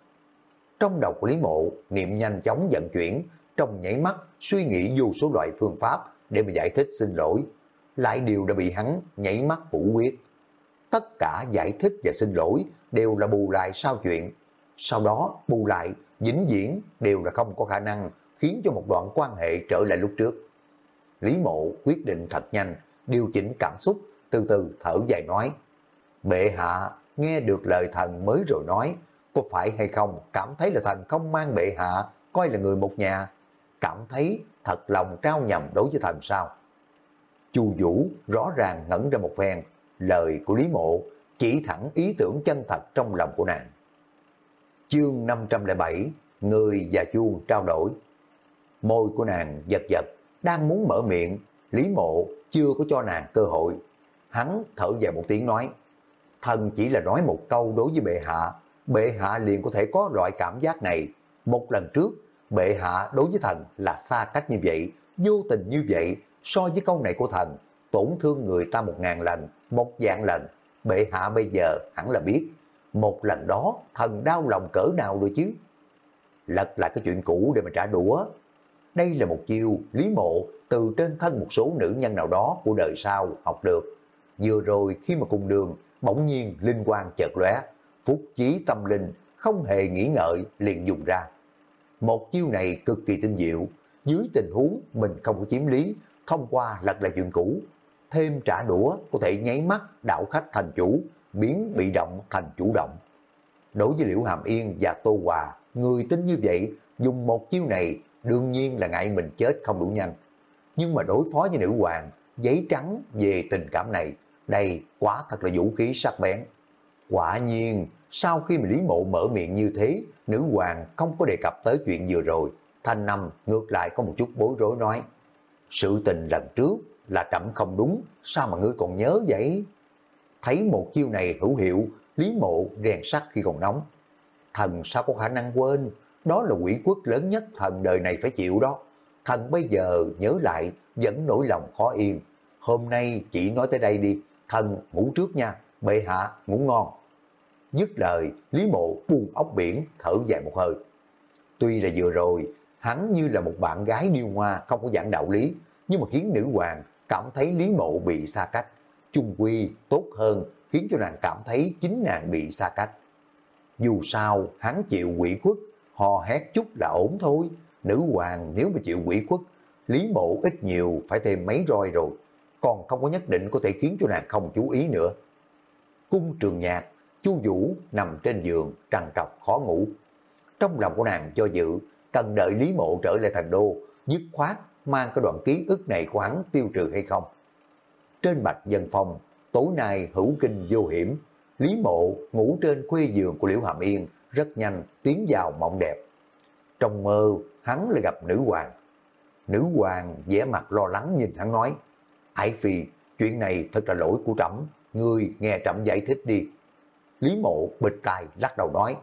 Trong đầu của Lý Mộ, niệm nhanh chóng vận chuyển, trong nhảy mắt suy nghĩ vô số loại phương pháp để mà giải thích xin lỗi. Lại điều đã bị hắn nhảy mắt phủ quyết. Tất cả giải thích và xin lỗi đều là bù lại sau chuyện. Sau đó bù lại, vĩnh viễn đều là không có khả năng khiến cho một đoạn quan hệ trở lại lúc trước. Lý Mộ quyết định thật nhanh, điều chỉnh cảm xúc, từ từ thở dài nói. Bệ hạ nghe được lời thần mới rồi nói, có phải hay không cảm thấy là thần không mang bệ hạ, coi là người một nhà, cảm thấy thật lòng trao nhầm đối với thần sao. Chu Vũ rõ ràng ngẩn ra một phen, lời của Lý Mộ chỉ thẳng ý tưởng chân thật trong lòng của nàng. Chương 507 Người và chuông trao đổi Môi của nàng giật giật, đang muốn mở miệng, Lý Mộ chưa có cho nàng cơ hội. Hắn thở dài một tiếng nói, thần chỉ là nói một câu đối với bệ hạ, bệ hạ liền có thể có loại cảm giác này. Một lần trước, bệ hạ đối với thần là xa cách như vậy, vô tình như vậy, so với câu này của thần, tổn thương người ta một ngàn lần, một dạng lần, bệ hạ bây giờ hẳn là biết, một lần đó thần đau lòng cỡ nào rồi chứ. Lật lại cái chuyện cũ để mà trả đũa. Đây là một chiêu Lý Mộ từ trên thân một số nữ nhân nào đó của đời sau học được. Vừa rồi khi mà cùng đường, bỗng nhiên linh quang chợt lóe, phúc chí tâm linh, không hề nghĩ ngợi liền dùng ra. Một chiêu này cực kỳ tinh diệu, dưới tình huống mình không có chiếm lý, thông qua lật lại chuyện cũ, thêm trả đũa có thể nháy mắt đạo khách thành chủ, biến bị động thành chủ động. Đối với Liễu Hàm Yên và Tô Hòa, người tính như vậy, dùng một chiêu này đương nhiên là ngại mình chết không đủ nhanh. Nhưng mà đối phó với nữ hoàng, giấy trắng về tình cảm này, đây quá thật là vũ khí sắc bén. Quả nhiên, sau khi mà Lý Mộ mở miệng như thế, nữ hoàng không có đề cập tới chuyện vừa rồi. Thanh Năm ngược lại có một chút bối rối nói, sự tình lần trước là trẫm không đúng, sao mà ngươi còn nhớ vậy? Thấy một chiêu này hữu hiệu, Lý Mộ rèn sắt khi còn nóng. Thần sao có khả năng quên, đó là quỷ quốc lớn nhất thần đời này phải chịu đó. Thần bây giờ nhớ lại vẫn nỗi lòng khó yên. Hôm nay chỉ nói tới đây đi, thần ngủ trước nha, bệ hạ ngủ ngon. Dứt lời, Lý Mộ buông ốc biển, thở dài một hơi. Tuy là vừa rồi, hắn như là một bạn gái điêu hoa không có giảng đạo lý, nhưng mà khiến nữ hoàng cảm thấy Lý Mộ bị xa cách chung quy tốt hơn khiến cho nàng cảm thấy chính nàng bị xa cách. Dù sao, hắn chịu quỷ khuất, hò hét chút là ổn thôi. Nữ hoàng nếu mà chịu quỷ khuất, Lý Mộ ít nhiều phải thêm mấy roi rồi, còn không có nhất định có thể khiến cho nàng không chú ý nữa. Cung trường nhạc, Chu Vũ nằm trên giường, trằn trọc khó ngủ. Trong lòng của nàng cho dự, cần đợi Lý Mộ trở lại thành đô, dứt khoát mang cái đoạn ký ức này của hắn tiêu trừ hay không. Trên bạch dân phong, tối nay hữu kinh vô hiểm, Lý Mộ ngủ trên khuê giường của Liễu Hàm Yên, rất nhanh tiến vào mộng đẹp. Trong mơ, hắn lại gặp nữ hoàng. Nữ hoàng vẻ mặt lo lắng nhìn hắn nói, Ái Phi, chuyện này thật là lỗi của trẫm ngươi nghe trẫm giải thích đi. Lý mộ bịch tài lắc đầu nói,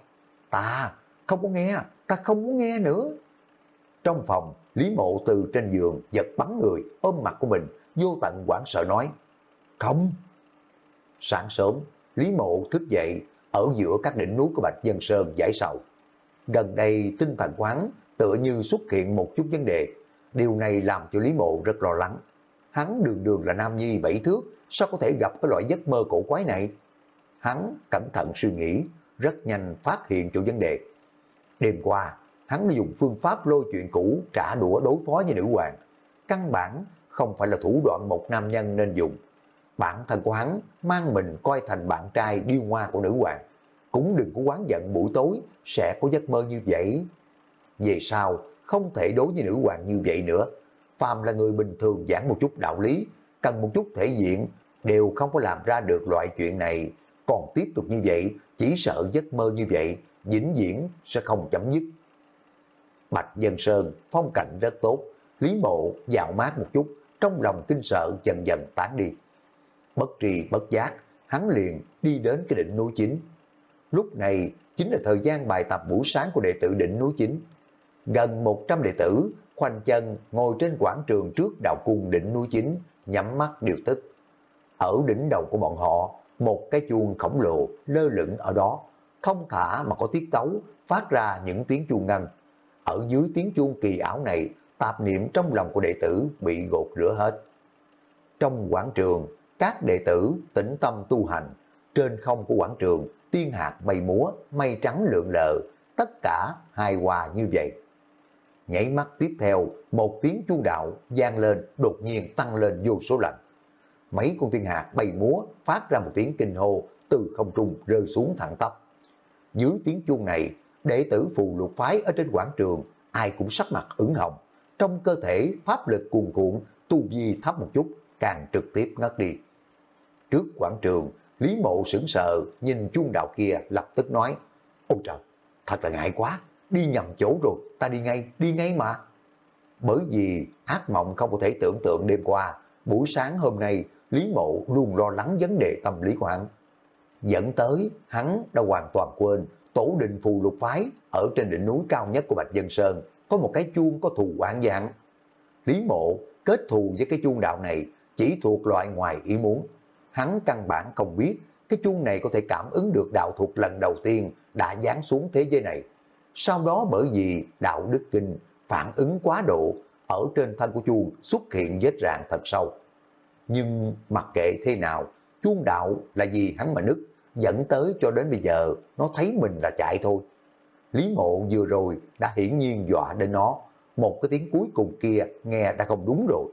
ta không có nghe, ta không muốn nghe nữa. Trong phòng, Lý mộ từ trên giường giật bắn người, ôm mặt của mình, vô tận quảng sợ nói, không. Sáng sớm, Lý mộ thức dậy, ở giữa các đỉnh núi của Bạch Dân Sơn giải sầu. Gần đây tinh thần quán tựa như xuất hiện một chút vấn đề. Điều này làm cho Lý Mộ rất lo lắng. Hắn đường đường là nam nhi bảy thước, sao có thể gặp cái loại giấc mơ cổ quái này? Hắn cẩn thận suy nghĩ, rất nhanh phát hiện chỗ vấn đề. Đêm qua, hắn đã dùng phương pháp lôi chuyện cũ trả đũa đối phó với nữ hoàng. Căn bản không phải là thủ đoạn một nam nhân nên dùng. Bản thân của hắn mang mình coi thành bạn trai điêu hoa của nữ hoàng. Cũng đừng có quán giận buổi tối sẽ có giấc mơ như vậy. Về sau, không thể đối với nữ hoàng như vậy nữa. Phàm là người bình thường giảng một chút đạo lý, cần một chút thể diện, đều không có làm ra được loại chuyện này. Còn tiếp tục như vậy, chỉ sợ giấc mơ như vậy, vĩnh viễn sẽ không chấm dứt. Bạch Dân Sơn, phong cảnh rất tốt, Lý Mộ dạo mát một chút, trong lòng kinh sợ dần dần tán đi. Bất trì bất giác, hắn liền đi đến cái đỉnh núi chính. Lúc này chính là thời gian bài tập buổi sáng của đệ tử đỉnh núi chính. Gần 100 đệ tử khoanh chân ngồi trên quảng trường trước đạo cung đỉnh núi chính, nhắm mắt điều tức. Ở đỉnh đầu của bọn họ, một cái chuông khổng lồ lơ lửng ở đó, thông thả mà có tiết tấu, phát ra những tiếng chuông ngân. Ở dưới tiếng chuông kỳ ảo này, tạp niệm trong lòng của đệ tử bị gột rửa hết. Trong quảng trường, các đệ tử tĩnh tâm tu hành, trên không của quảng trường, tiên hạt bay múa, mây trắng lượn lờ, tất cả hài hòa như vậy. Nhảy mắt tiếp theo, một tiếng chu đạo gian lên, đột nhiên tăng lên vô số lần. Mấy con tiên hạt bay múa, phát ra một tiếng kinh hô, từ không trung rơi xuống thẳng tắp. Dưới tiếng chuông này, đệ tử phù lục phái ở trên quảng trường, ai cũng sắc mặt ửng hồng. Trong cơ thể pháp lực cuồn cuộn, tu vi thấp một chút, càng trực tiếp ngất đi. Trước quảng trường, Lý Mộ sững sờ, nhìn chuông đạo kia lập tức nói, Ôi trời, thật là ngại quá, đi nhầm chỗ rồi, ta đi ngay, đi ngay mà. Bởi vì ác mộng không có thể tưởng tượng đêm qua, buổi sáng hôm nay, Lý Mộ luôn lo lắng vấn đề tâm lý của hắn. Dẫn tới, hắn đã hoàn toàn quên, tổ đình phù lục phái ở trên đỉnh núi cao nhất của Bạch Dân Sơn có một cái chuông có thù quảng dạng. Lý Mộ kết thù với cái chuông đạo này chỉ thuộc loại ngoài ý muốn. Hắn căn bản không biết cái chuông này có thể cảm ứng được đạo thuộc lần đầu tiên đã giáng xuống thế giới này. Sau đó bởi vì đạo đức kinh phản ứng quá độ ở trên thân của chuông xuất hiện vết rạn thật sâu. Nhưng mặc kệ thế nào, chuông đạo là gì hắn mà nứt, dẫn tới cho đến bây giờ nó thấy mình là chạy thôi. Lý mộ vừa rồi đã hiển nhiên dọa đến nó, một cái tiếng cuối cùng kia nghe đã không đúng rồi.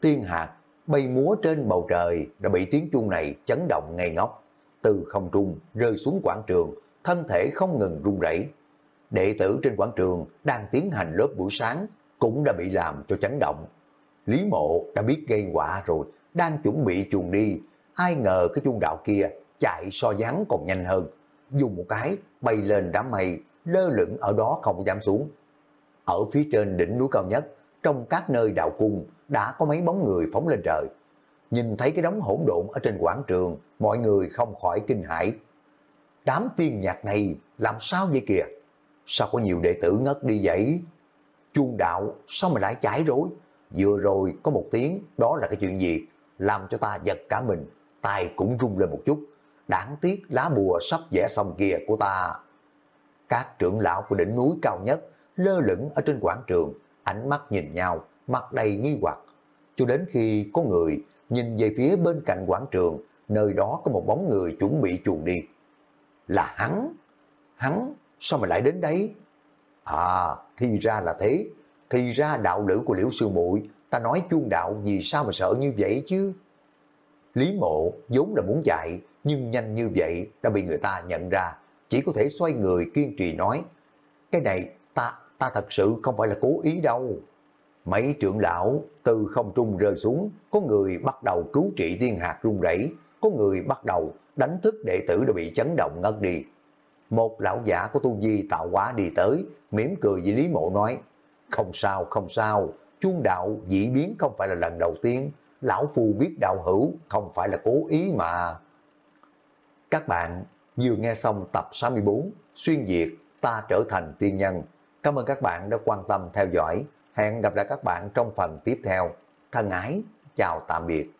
Tiên hạt bay múa trên bầu trời đã bị tiếng chuông này chấn động ngay ngóc, từ không trung rơi xuống quảng trường, thân thể không ngừng run rẩy. Đệ tử trên quảng trường đang tiến hành lớp buổi sáng cũng đã bị làm cho chấn động. Lý mộ đã biết gây quả rồi, đang chuẩn bị chuồng đi, ai ngờ cái chuông đạo kia chạy so dáng còn nhanh hơn, dùng một cái bay lên đám mây, lơ lửng ở đó không dám xuống. Ở phía trên đỉnh núi cao nhất, trong các nơi đạo cung đã có mấy bóng người phóng lên trời. Nhìn thấy cái đống hỗn độn ở trên quảng trường, mọi người không khỏi kinh hãi. Đám tiên nhạc này làm sao vậy kìa? Sao có nhiều đệ tử ngất đi vậy? Chuông đạo, sao mà lại cháy rối? Vừa rồi có một tiếng, đó là cái chuyện gì? Làm cho ta giật cả mình, tay cũng rung lên một chút. Đáng tiếc lá bùa sắp vẽ xong kia của ta. Các trưởng lão của đỉnh núi cao nhất lơ lửng ở trên quảng trường, ánh mắt nhìn nhau, mặt đầy nghi hoặc. Cho đến khi có người nhìn về phía bên cạnh quảng trường, nơi đó có một bóng người chuẩn bị chuồn đi. Là hắn? Hắn? Sao mà lại đến đấy? À, thì ra là thế. Thì ra đạo lữ của Liễu Sư muội ta nói chuông đạo vì sao mà sợ như vậy chứ? Lý mộ vốn là muốn chạy, nhưng nhanh như vậy đã bị người ta nhận ra. Chỉ có thể xoay người kiên trì nói, cái này ta ta thật sự không phải là cố ý đâu. Mấy trưởng lão từ không trung rơi xuống, có người bắt đầu cứu trị thiên hạt rung rẩy, có người bắt đầu đánh thức đệ tử đã bị chấn động ngất đi. Một lão giả của tu vi tạo hóa đi tới, mỉm cười với Lý Mộ nói, Không sao, không sao, chuông đạo dĩ biến không phải là lần đầu tiên, lão phù biết đạo hữu không phải là cố ý mà. Các bạn vừa nghe xong tập 64 Xuyên Việt ta trở thành tiên nhân. Cảm ơn các bạn đã quan tâm theo dõi. Hẹn gặp lại các bạn trong phần tiếp theo. Thân ái, chào tạm biệt.